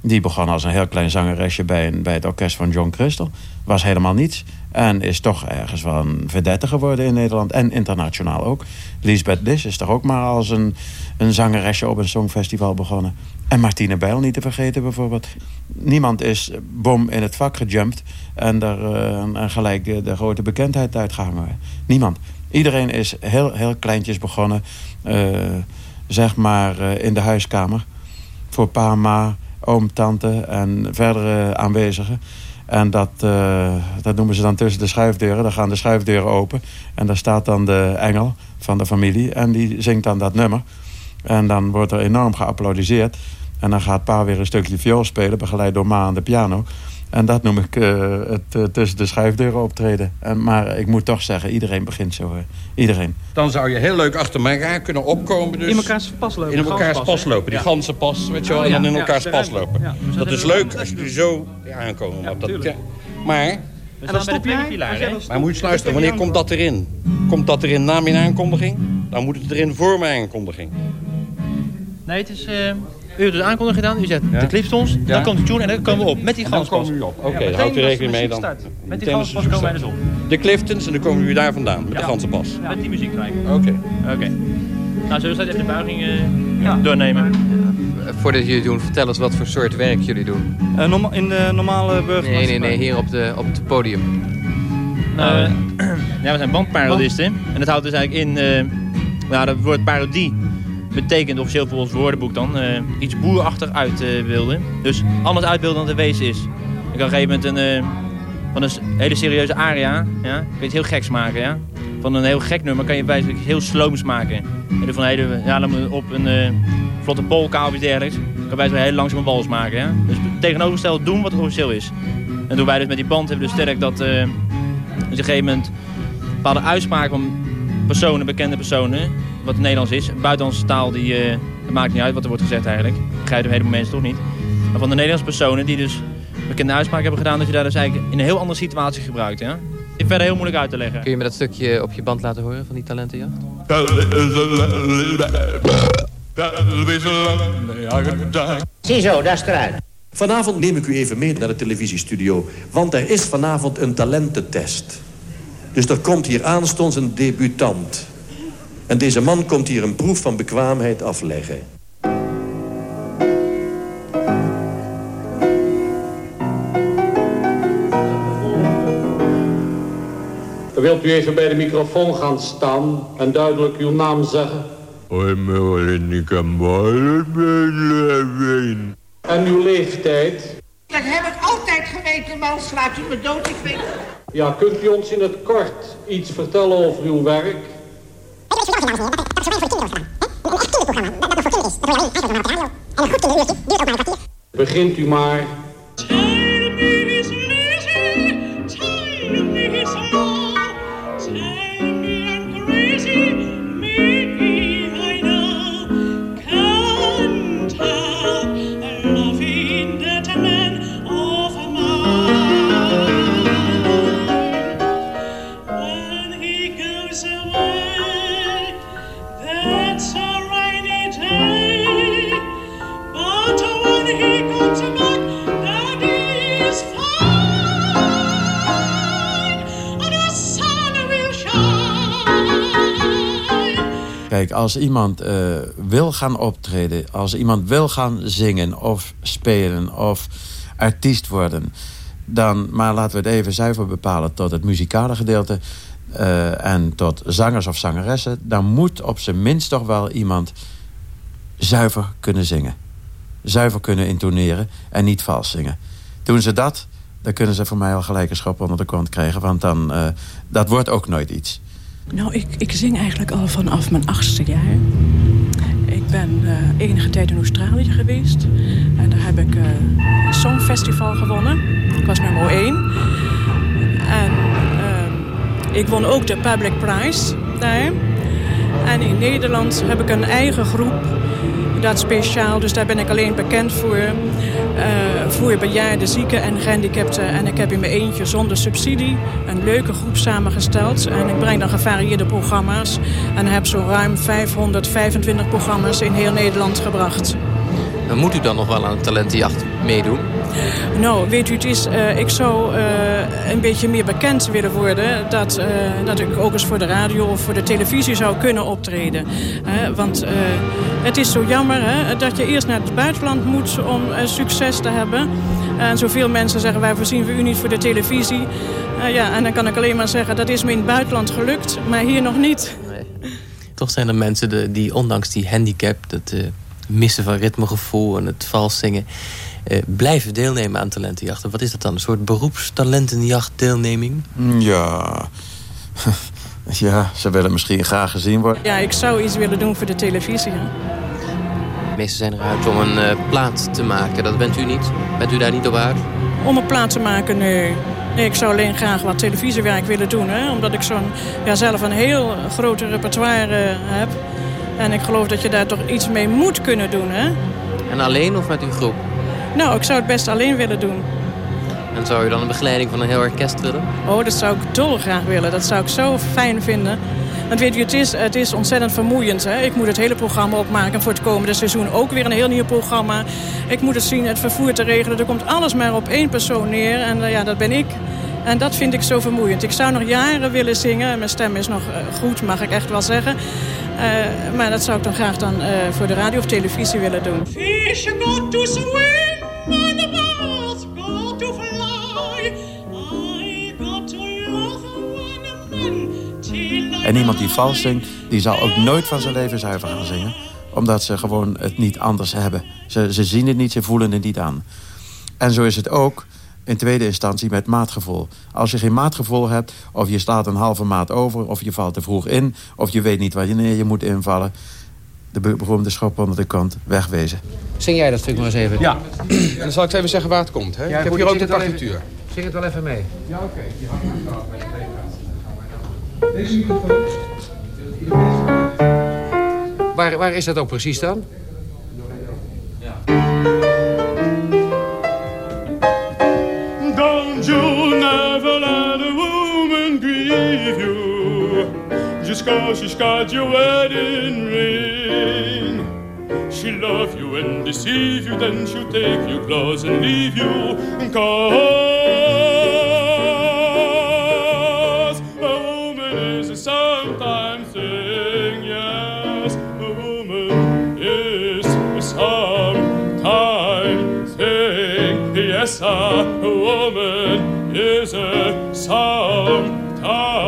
Die begon als een heel klein zangeresje bij, een, bij het orkest van John Crystal. Was helemaal niets. En is toch ergens wel een vedette geworden in Nederland. En internationaal ook. Lisbeth Liss is toch ook maar als een, een zangeresje op een songfestival begonnen. En Martine Bijl niet te vergeten bijvoorbeeld. Niemand is bom in het vak gejumpt en daar uh, gelijk de grote bekendheid uitgehangen. Niemand. Iedereen is heel, heel kleintjes begonnen. Uh, zeg maar uh, in de huiskamer. Voor pa, ma, oom, tante en verdere aanwezigen. En dat, uh, dat noemen ze dan tussen de schuifdeuren. Dan gaan de schuifdeuren open. En daar staat dan de engel van de familie. En die zingt dan dat nummer. En dan wordt er enorm geapplaudiseerd. En dan gaat pa weer een stukje viool spelen, begeleid door ma aan de piano. En dat noem ik uh, het uh, tussen de schuifdeuren optreden. En, maar ik moet toch zeggen, iedereen begint zo. Uh, iedereen. Dan zou je heel leuk achter elkaar kunnen opkomen. Dus in elkaars pas lopen. In elkaars pas lopen. Die ja. ganse pas, weet je wel. En dan in elkaars pas lopen. Ja, dus dat, dat is leuk als jullie zo aankomen. Ja, dat, ja. Maar... Dus en dan stop jij? Pilaar, hè? Maar moet je luisteren, wanneer komt dat erin? Komt dat erin na mijn aankondiging? Dan moet het erin voor mijn aankondiging. Nee, het is... U hebt de aankondiging gedaan, u zegt ja. de clipstons, ja. dan komt de tune en dan komen we op met die ganspas. Dan komen we op. Oké, okay, ja, houdt u rekening mee dan. Met die ganspas komen wij dus op. De Cliftons en dan komen we daar vandaan, met de ganzenpas. Ja, met die muziek krijgen. Oké. Okay. Oké. Okay. Nou, zullen we even de buiging uh, doornemen? Voordat jullie doen, vertel eens wat voor soort werk jullie doen. Uh, norma in de normale burger. Nee, nee, nee, hier op, de, op het podium. Nou, uh, ja, we zijn bandparodisten. En dat houdt dus eigenlijk in, nou, dat woord parodie betekent officieel voor ons woordenboek dan uh, iets boerachtig uitbeelden. Uh, dus anders uitbeelden dan het wezen is. Ik kan op een gegeven moment een, uh, van een hele serieuze aria, ja, kun je het heel geks maken. Ja. Van een heel gek nummer kan je wijzelijk heel slooms maken. En van hele, ja, op een vlotte polka of iets dergelijks, kan wij zo heel langzaam wals maken. Ja. Dus tegenovergesteld doen wat officieel is. En doen wij dus met die band hebben dus sterk dat dus op een gegeven moment bepaalde uitspraken personen, bekende personen, wat het Nederlands is. Buitenlandse taal, die, uh, dat maakt niet uit wat er wordt gezegd eigenlijk. Begrijpen de hele mensen toch niet. Maar van de Nederlandse personen die dus bekende uitspraak hebben gedaan... dat je daar dus eigenlijk in een heel andere situatie gebruikt. Ja? Ik verder heel moeilijk uit te leggen. Kun je me dat stukje op je band laten horen van die talentenjacht? Ziezo, dat is eruit. Vanavond neem ik u even mee naar de televisiestudio. Want er is vanavond een talententest. Dus er komt hier aanstonds een debutant. En deze man komt hier een proef van bekwaamheid afleggen. Wilt u even bij de microfoon gaan staan en duidelijk uw naam zeggen? En uw leeftijd? Dat heb ik altijd geweten, man. Slaat u me dood, ik weet Ja, kunt u ons in het kort iets vertellen over uw werk? Begint u maar. Als iemand uh, wil gaan optreden, als iemand wil gaan zingen of spelen of artiest worden, dan, maar laten we het even zuiver bepalen tot het muzikale gedeelte uh, en tot zangers of zangeressen, dan moet op zijn minst toch wel iemand zuiver kunnen zingen. Zuiver kunnen intoneren en niet vals zingen. Doen ze dat, dan kunnen ze voor mij al gelijk schop onder de kont krijgen. Want dan, uh, dat wordt ook nooit iets. Nou, ik, ik zing eigenlijk al vanaf mijn achtste jaar. Ik ben uh, enige tijd in Australië geweest. En daar heb ik uh, een songfestival gewonnen. Ik was nummer één. En uh, ik won ook de Public Prize daar. En in Nederland heb ik een eigen groep dat speciaal. Dus daar ben ik alleen bekend voor. Voor bejaarden, zieken en gehandicapten. En ik heb in mijn eentje zonder subsidie een leuke groep samengesteld. En ik breng dan gevarieerde programma's. En heb zo ruim 525 programma's in heel Nederland gebracht. Dan moet u dan nog wel aan een talentenjacht meedoen? Nou, weet u, het is, uh, ik zou uh, een beetje meer bekend willen worden... Dat, uh, dat ik ook eens voor de radio of voor de televisie zou kunnen optreden. want het is zo jammer hè, dat je eerst naar het buitenland moet om succes te hebben. En zoveel mensen zeggen, wij voorzien we u niet voor de televisie. ja, en dan kan ik alleen maar zeggen, dat is me in het buitenland gelukt, maar hier nog niet. Nee. Toch zijn er mensen de, die ondanks die handicap... het missen van ritmegevoel en het vals zingen eh, blijven deelnemen aan talentenjachten. Wat is dat dan? Een soort beroepstalentenjachtdeelneming? Mm, ja... ja, ze willen misschien graag gezien worden. Ja, ik zou iets willen doen voor de televisie. De meesten zijn eruit om een uh, plaat te maken. Dat bent u niet? Bent u daar niet op uit? Om een plaat te maken, nee. Nee, ik zou alleen graag wat televisiewerk willen doen. Hè? Omdat ik zo'n, ja, zelf een heel grote repertoire uh, heb. En ik geloof dat je daar toch iets mee moet kunnen doen. Hè? En alleen of met uw groep? Nou, ik zou het best alleen willen doen. En zou je dan een begeleiding van een heel orkest willen? Oh, dat zou ik dolgraag willen. Dat zou ik zo fijn vinden. Want weet je, het is, het is ontzettend vermoeiend. Hè? Ik moet het hele programma opmaken voor het komende seizoen. Ook weer een heel nieuw programma. Ik moet het zien, het vervoer te regelen. Er komt alles maar op één persoon neer. En uh, ja, dat ben ik. En dat vind ik zo vermoeiend. Ik zou nog jaren willen zingen. Mijn stem is nog uh, goed, mag ik echt wel zeggen. Uh, maar dat zou ik dan graag dan, uh, voor de radio of televisie willen doen. Fish go to swim, and the birds go to fly. I got to love one man En iemand die vals zingt, die zal ook nooit van zijn leven zuiver gaan zingen. Omdat ze gewoon het niet anders hebben. Ze, ze zien het niet, ze voelen het niet aan. En zo is het ook in tweede instantie met maatgevoel. Als je geen maatgevoel hebt, of je staat een halve maat over... of je valt te vroeg in, of je weet niet wanneer je moet invallen... de beroemde schop onder de kant wegwezen. Zing jij dat stuk maar eens even? Ja, en dan zal ik even zeggen waar het komt. Hè? Ja, ik heb hier ook de partituur. Zing het wel even mee. Ja, oké. Okay. Deze microfoon. Waar, waar is dat ook precies dan? Just cause she's got your wedding ring. She'll love you and deceive you, then she'll take your clothes and leave you. Cause a woman is a sometime thing, yes, a woman is a sometime thing, yes, a woman is a sometime thing.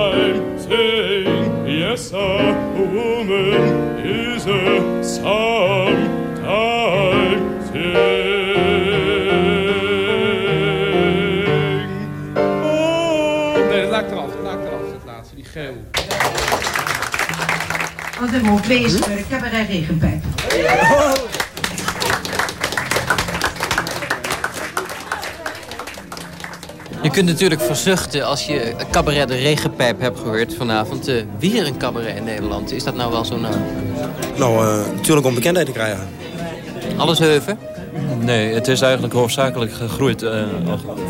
Yes, a woman is a sometime thing. Oh. Nee, dat laat ik eraf. Dat laat ik eraf, het laatste, die geel. Als een wees voor de cabaret regenpijp. Kunt natuurlijk verzuchten als je cabaret de regenpijp hebt gehoord vanavond. Uh, weer een cabaret in Nederland. Is dat nou wel zo nou? Nou, uh, natuurlijk om bekendheid te krijgen. Alles heuven? Nee, het is eigenlijk hoofdzakelijk gegroeid, uh,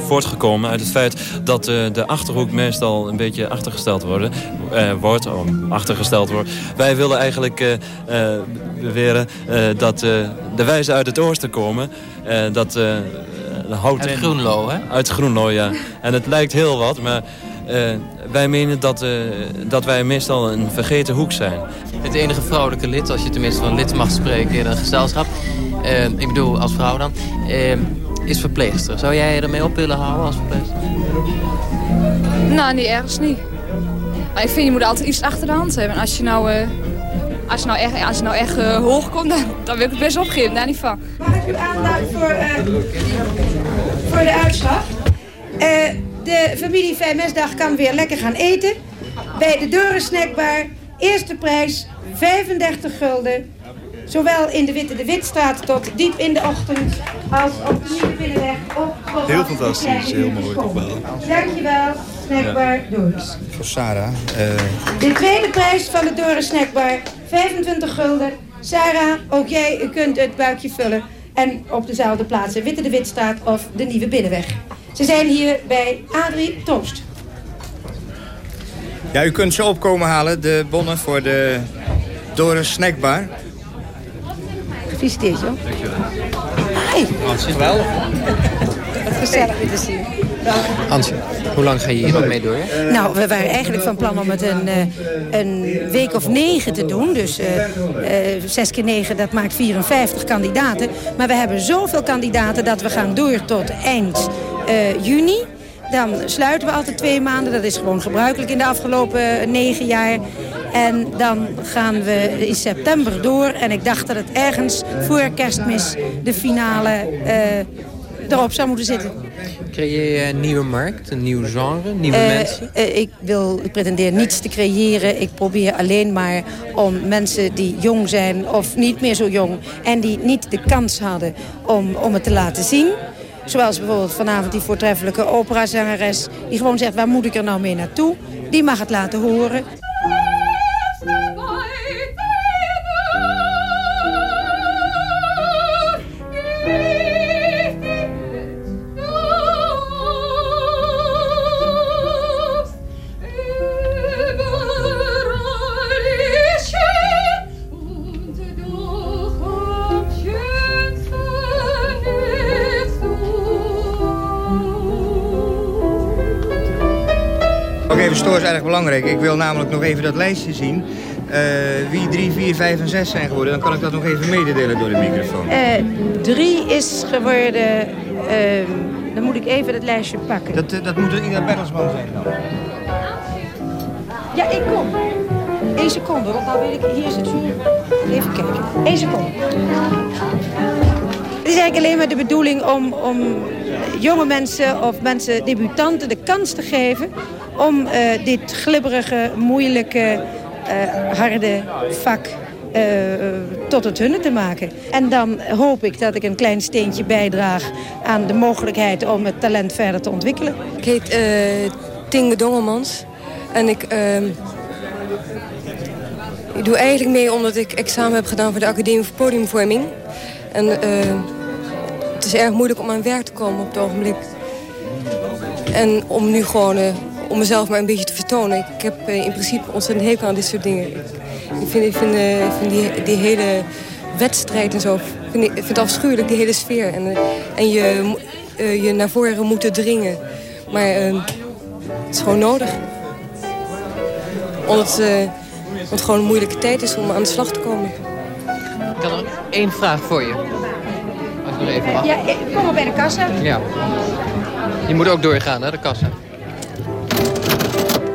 voortgekomen uit het feit dat uh, de Achterhoek meestal een beetje achtergesteld worden, uh, wordt, oh, achtergesteld wordt. Wij willen eigenlijk beweren dat de wijzen uit het oosten komen, dat de hout uit Groenlo, hè? Uit Groenlo, ja. En het lijkt heel wat, maar wij menen dat, dat wij meestal een vergeten hoek zijn. Het enige vrouwelijke lid, als je tenminste van lid mag spreken in een gezelschap... Uh, ik bedoel, als vrouw dan, uh, is verpleegster. Zou jij ermee op willen houden als verpleegster? Nou, niet ergens niet. Maar ik vind, je moet altijd iets achter de hand hebben. En als je nou, uh, als je nou echt, als je nou echt hoog komt, dan, dan wil ik het best opgeven. Daar niet van. Mag ik u aanduiden voor, voor de uitslag? Eh, de familie Vijfmesdag kan weer lekker gaan eten. Bij de Doren Snackbar. Eerste prijs 35 gulden. Zowel in de Witte de Witstraat tot diep in de ochtend als op de Nieuwe Binnenweg. Op Heel fantastisch, heel mooi toch wel. Dankjewel, Snackbar Doris. Voor Sarah. eh, De tweede prijs van de Doren Snackbar, 25 gulden. Sarah, ook jij u kunt het buikje vullen. En op dezelfde plaatsen, Witte de Witstraat of de Nieuwe Binnenweg. Ze zijn hier bij Adrie Toost. ja, u kunt ze opkomen halen, de bonnen voor de Doris Snackbar. Gefeliciteerd, joh. Dankjewel. Hey. Geweldig. Wat gezellig weer te zien. Hansje, hoe lang ga je hier nog mee door? Nou, we waren eigenlijk van plan om het een, eh, een week of negen te doen. Dus eh, zes keer negen, dat maakt 54 kandidaten. Maar we hebben zoveel kandidaten dat we gaan door tot eind juni. Dan sluiten we altijd twee maanden. Dat is gewoon gebruikelijk in de afgelopen negen jaar. En dan gaan we in september door. En ik dacht dat het ergens voor kerstmis de finale eh, erop zou moeten zitten. Creëer je een nieuwe markt, een nieuw genre, nieuwe Eh, mensen? eh, ik, wil, ik pretendeer niets te creëren. Ik probeer alleen maar om mensen die jong zijn of niet meer zo jong... en die niet de kans hadden om, om het te laten zien... Zoals bijvoorbeeld vanavond die voortreffelijke operazangeres... die gewoon zegt, waar moet ik er nou mee naartoe? Die mag het laten horen. Is erg belangrijk. Ik wil namelijk nog even dat lijstje zien. Eh, wie 3, 4, 5 en 6 zijn geworden. Dan kan ik dat nog even mededelen door de microfoon. Eh, drie is geworden... ehm, dan moet ik even het lijstje pakken. Dat, eh, dat moet er Ida Bertelsman zijn dan. Ja, ik kom. Eén seconde, want nou weet ik... Hier is het vuur. Even kijken. Eén seconde. Het is eigenlijk alleen maar de bedoeling om, om jonge mensen of mensen, debutanten, de kans te geven om eh, dit glibberige, moeilijke, eh, harde vak eh, tot het hunne te maken. En dan hoop ik dat ik een klein steentje bijdraag aan de mogelijkheid om het talent verder te ontwikkelen. Ik heet eh Tinge Dongelmans. En ik, ehm, ik doe eigenlijk mee omdat ik examen heb gedaan voor de Academie voor Podiumvorming. En het is erg moeilijk om aan werk te komen op het ogenblik. En om nu gewoon eh, om mezelf maar een beetje te vertonen. Ik heb eh, in principe ontzettend hekel aan dit soort dingen. Ik, vind, ik vind, eh, vind die, die hele wedstrijd en zo... Vind ik, vind het afschuwelijk, die hele sfeer. En, en je, je naar voren moeten dringen. Maar het is gewoon nodig. Omdat, het gewoon een moeilijke tijd is om aan de slag te komen. Ik had nog één vraag voor je. Ja, ik kom maar bij de kassa. Ja. Je moet ook doorgaan, hè, de kassa.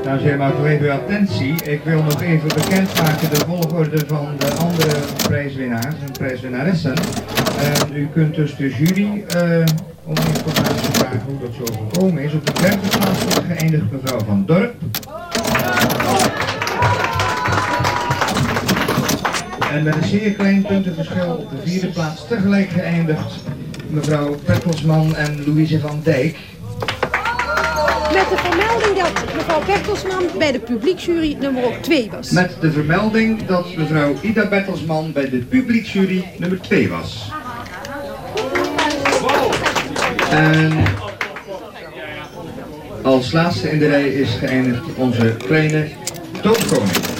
Dames en heren, maar voor even uw attentie. Ik wil nog even bekendmaken de volgorde van de andere prijswinnaars en prijswinnaressen. En u kunt dus de jury eh, om informatie vragen hoe dat zo gekomen is. Op de derde plaats wordt geëindigd mevrouw Van Dorp. En met een zeer klein puntenverschil op de vierde plaats tegelijk geëindigd mevrouw Pettelsman en Louise van Dijk. Met de vermelding dat mevrouw Bertelsman bij de publieksjury nummer 2 was. Met de vermelding dat mevrouw Ida Bertelsman bij de publieksjury nummer 2 was. En als laatste in de rij is geëindigd onze kleine toonkoning.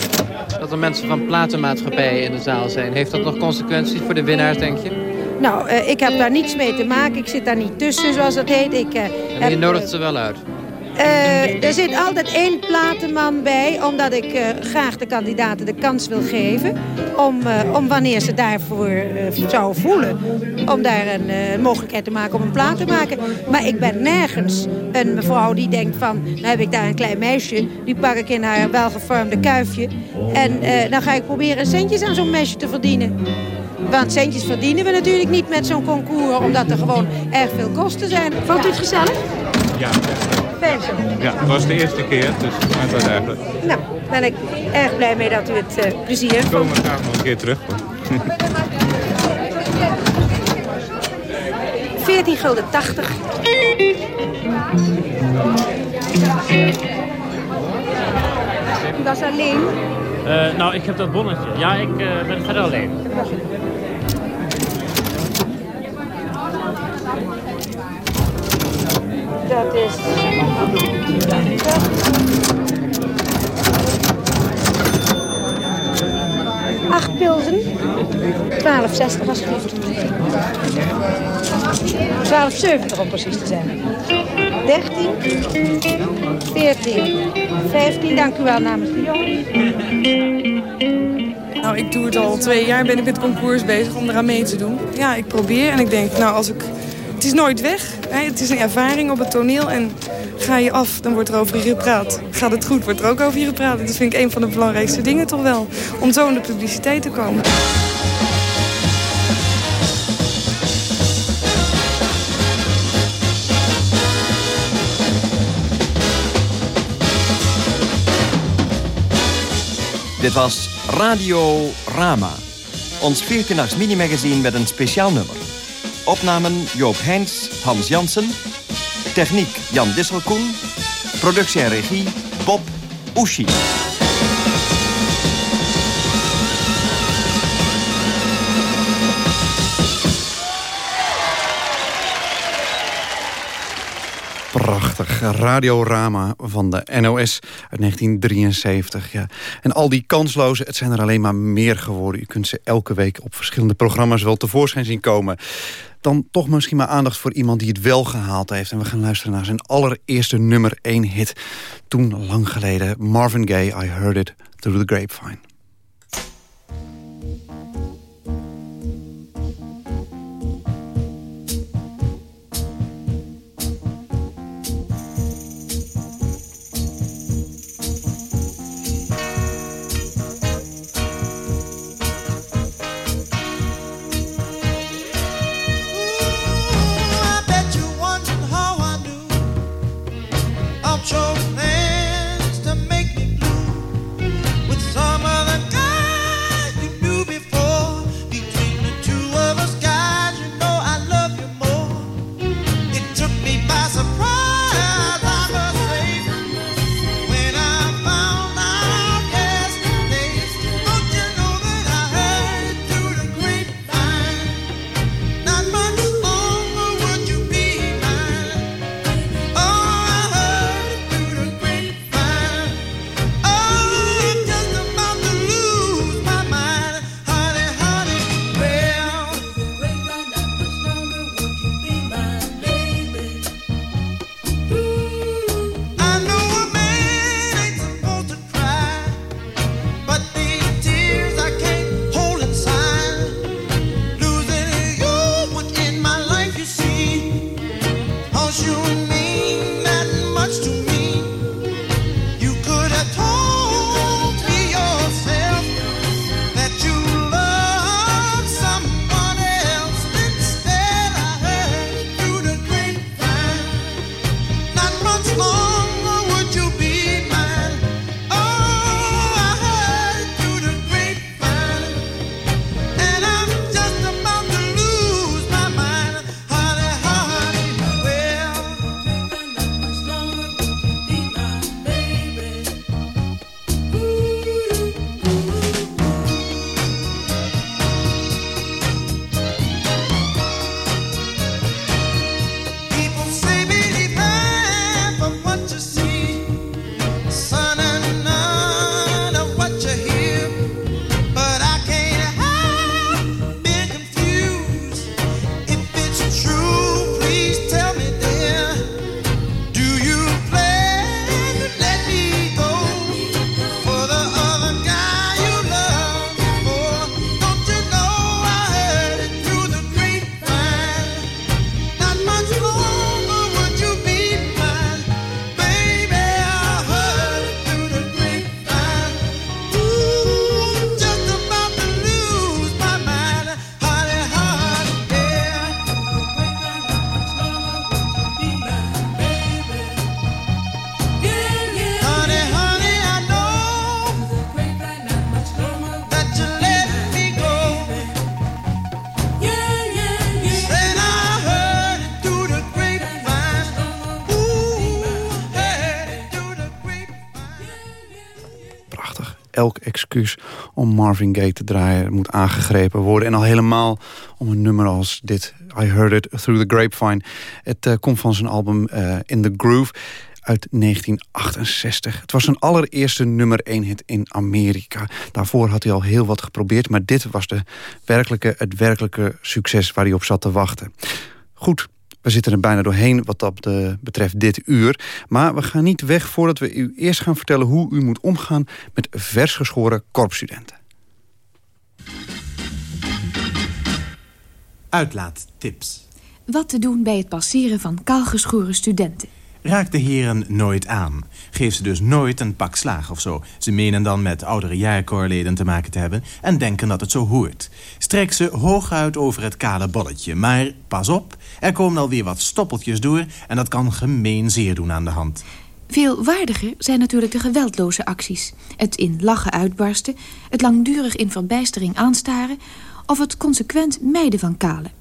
Dat er mensen van platenmaatschappijen in de zaal zijn. Heeft dat nog consequenties voor de winnaars, denk je? Nou, eh, ik heb daar niets mee te maken. Ik zit daar niet tussen, zoals dat heet. Ik, eh, En heb, je nodigt ze wel uit. Eh, er zit altijd één platenman bij, omdat ik eh, graag de kandidaten de kans wil geven. Om, eh, om wanneer ze daarvoor zouden voelen, om daar een mogelijkheid te maken om een plaat te maken. Maar ik ben nergens een mevrouw die denkt van, nou heb ik daar een klein meisje, die pak ik in haar welgevormde kuifje. En dan ga ik proberen centjes aan zo'n meisje te verdienen. Want centjes verdienen we natuurlijk niet met zo'n concours, omdat er gewoon erg veel kosten zijn. Vond u het gezellig? Ja. Ja, het was de eerste keer, dus het was eigenlijk. Nou, ben ik erg blij mee dat u het uh, plezier We komen graag nog een keer terug. Hoor. 14 gulden 80. Dat is alleen. Uh, nou, ik heb dat bonnetje. Ja, ik uh, ben verder alleen. Dat is... Acht pilsen. 12,60 alsjeblieft. 12,70 om precies te zijn. 13, 14, 15. Dank u wel namens de jongen. Nou, ik doe het al twee jaar, ben ik met concours bezig om eraan mee te doen. Ja, ik probeer en ik denk, nou, als ik... Het is nooit weg. Hè? Het is een ervaring op het toneel en ga je af, dan wordt er over je gepraat. Gaat het goed, wordt er ook over je gepraat. Dat vind ik een van de belangrijkste dingen toch wel. Om zo in de publiciteit te komen. Dit was Radio Rama. Ons 14 mini-magazine met een speciaal nummer. Opnamen Joop Heins, Hans Jansen. Techniek Jan Disselkoen. Productie en regie Bob Oeschie. Prachtig. Radiorama van de NOS uit 1973. Ja. En al die kanslozen, het zijn er alleen maar meer geworden. U kunt ze elke week op verschillende programma's wel tevoorschijn zien komen. Dan toch misschien maar aandacht voor iemand die het wel gehaald heeft. En we gaan luisteren naar zijn allereerste nummer 1 hit. Toen, lang geleden, Marvin Gaye, I Heard It Through the Grapevine. Excuus om Marvin Gaye te draaien moet aangegrepen worden. En al helemaal om een nummer als dit, I Heard It Through the Grapevine. Het uh, komt van zijn album uh, In the Groove uit 1968. Het was zijn allereerste nummer 1 hit in Amerika. Daarvoor had hij al heel wat geprobeerd... maar dit was de werkelijke, het werkelijke succes waar hij op zat te wachten. Goed, we zitten er bijna doorheen wat dat betreft dit uur. Maar we gaan niet weg voordat we u eerst gaan vertellen... hoe u moet omgaan met versgeschoren korpsstudenten. Uitlaattips. Wat te doen bij het passeren van kaalgeschoren studenten. Raak de heren nooit aan. Geef ze dus nooit een pak slaag of zo. Ze menen dan met oudere jaarkoorleden te maken te hebben... en denken dat het zo hoort. Strek ze hooguit over het kale bolletje. Maar pas op, er komen alweer wat stoppeltjes door... en dat kan gemeen zeer doen aan de hand. Veel waardiger zijn natuurlijk de geweldloze acties. Het in lachen uitbarsten, het langdurig in verbijstering aanstaren... of het consequent mijden van kalen.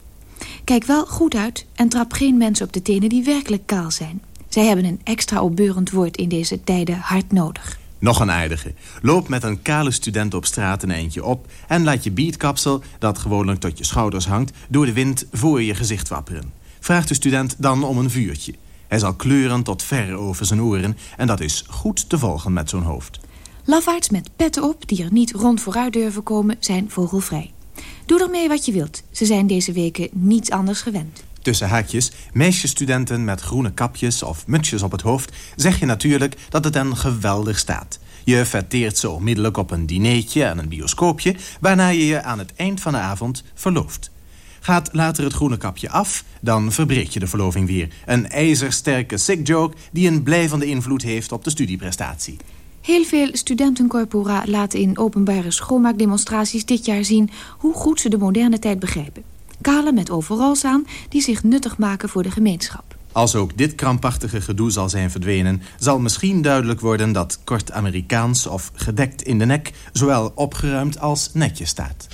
Kijk wel goed uit en trap geen mensen op de tenen die werkelijk kaal zijn. Zij hebben een extra opbeurend woord in deze tijden hard nodig. Nog een aardige. Loop met een kale student op straat een eindje op... en laat je beatkapsel, dat gewoonlijk tot je schouders hangt... door de wind voor je gezicht wapperen. Vraag de student dan om een vuurtje. Hij zal kleuren tot ver over zijn oren... en dat is goed te volgen met zo'n hoofd. Lafaards met petten op, die er niet rond vooruit durven komen, zijn vogelvrij. Doe ermee wat je wilt. Ze zijn deze weken niets anders gewend tussen haakjes, meisjesstudenten met groene kapjes of mutsjes op het hoofd... zeg je natuurlijk dat het hen geweldig staat. Je fetteert ze onmiddellijk op een dineetje en een bioscoopje... waarna je je aan het eind van de avond verlooft. Gaat later het groene kapje af, dan verbreek je de verloving weer. Een ijzersterke sick joke die een blijvende invloed heeft op de studieprestatie. Heel veel studentencorpora laten in openbare schoonmaakdemonstraties dit jaar zien... hoe goed ze de moderne tijd begrijpen. Kalen met overals aan die zich nuttig maken voor de gemeenschap. Als ook dit krampachtige gedoe zal zijn verdwenen... zal misschien duidelijk worden dat kort Amerikaans of gedekt in de nek... zowel opgeruimd als netjes staat.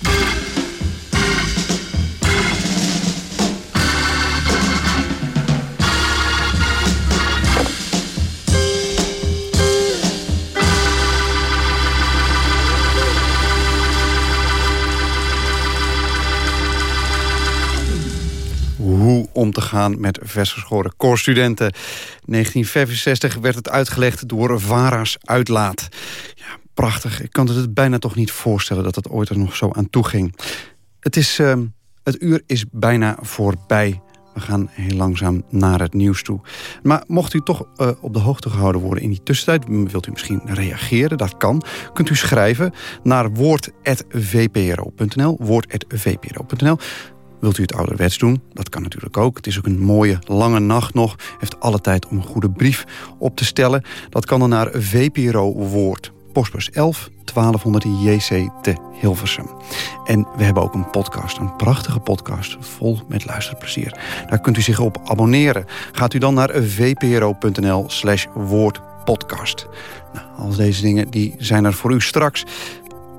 Om te gaan met versgeschoren koorstudenten. 1965 werd het uitgelegd door Vara's Uitlaat. Ja, prachtig. Ik kan het bijna toch niet voorstellen dat het ooit er nog zo aan toe ging. Het, is, uh, het uur is bijna voorbij. We gaan heel langzaam naar het nieuws toe. Maar mocht u toch uh, op de hoogte gehouden worden in die tussentijd... wilt u misschien reageren, dat kan. Kunt u schrijven naar woord.vpro.nl. Woord.vpro.nl. Wilt u het ouderwets doen? Dat kan natuurlijk ook. Het is ook een mooie lange nacht nog. Heeft alle tijd om een goede brief op te stellen. Dat kan dan naar VPRO Woord. Postbus 11 1200 JC te Hilversum. En we hebben ook een podcast, een prachtige podcast, vol met luisterplezier. Daar kunt u zich op abonneren. Gaat u dan naar vpro.nl slash woordpodcast. Nou, al deze dingen die zijn er voor u straks.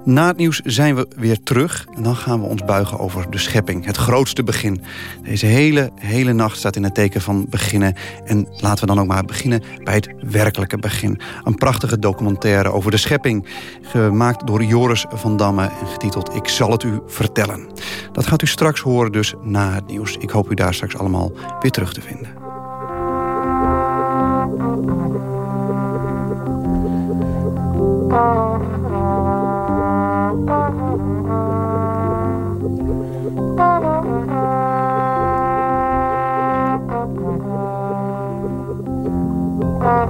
Na het nieuws zijn we weer terug. En dan gaan we ons buigen over de schepping. Het grootste begin. Deze hele, hele nacht staat in het teken van beginnen. En laten we dan ook maar beginnen bij het werkelijke begin. Een prachtige documentaire over de schepping. Gemaakt door Joris van Damme en getiteld Ik zal het u vertellen. Dat gaat u straks horen dus na het nieuws. Ik hoop u daar straks allemaal weer terug te vinden. Thank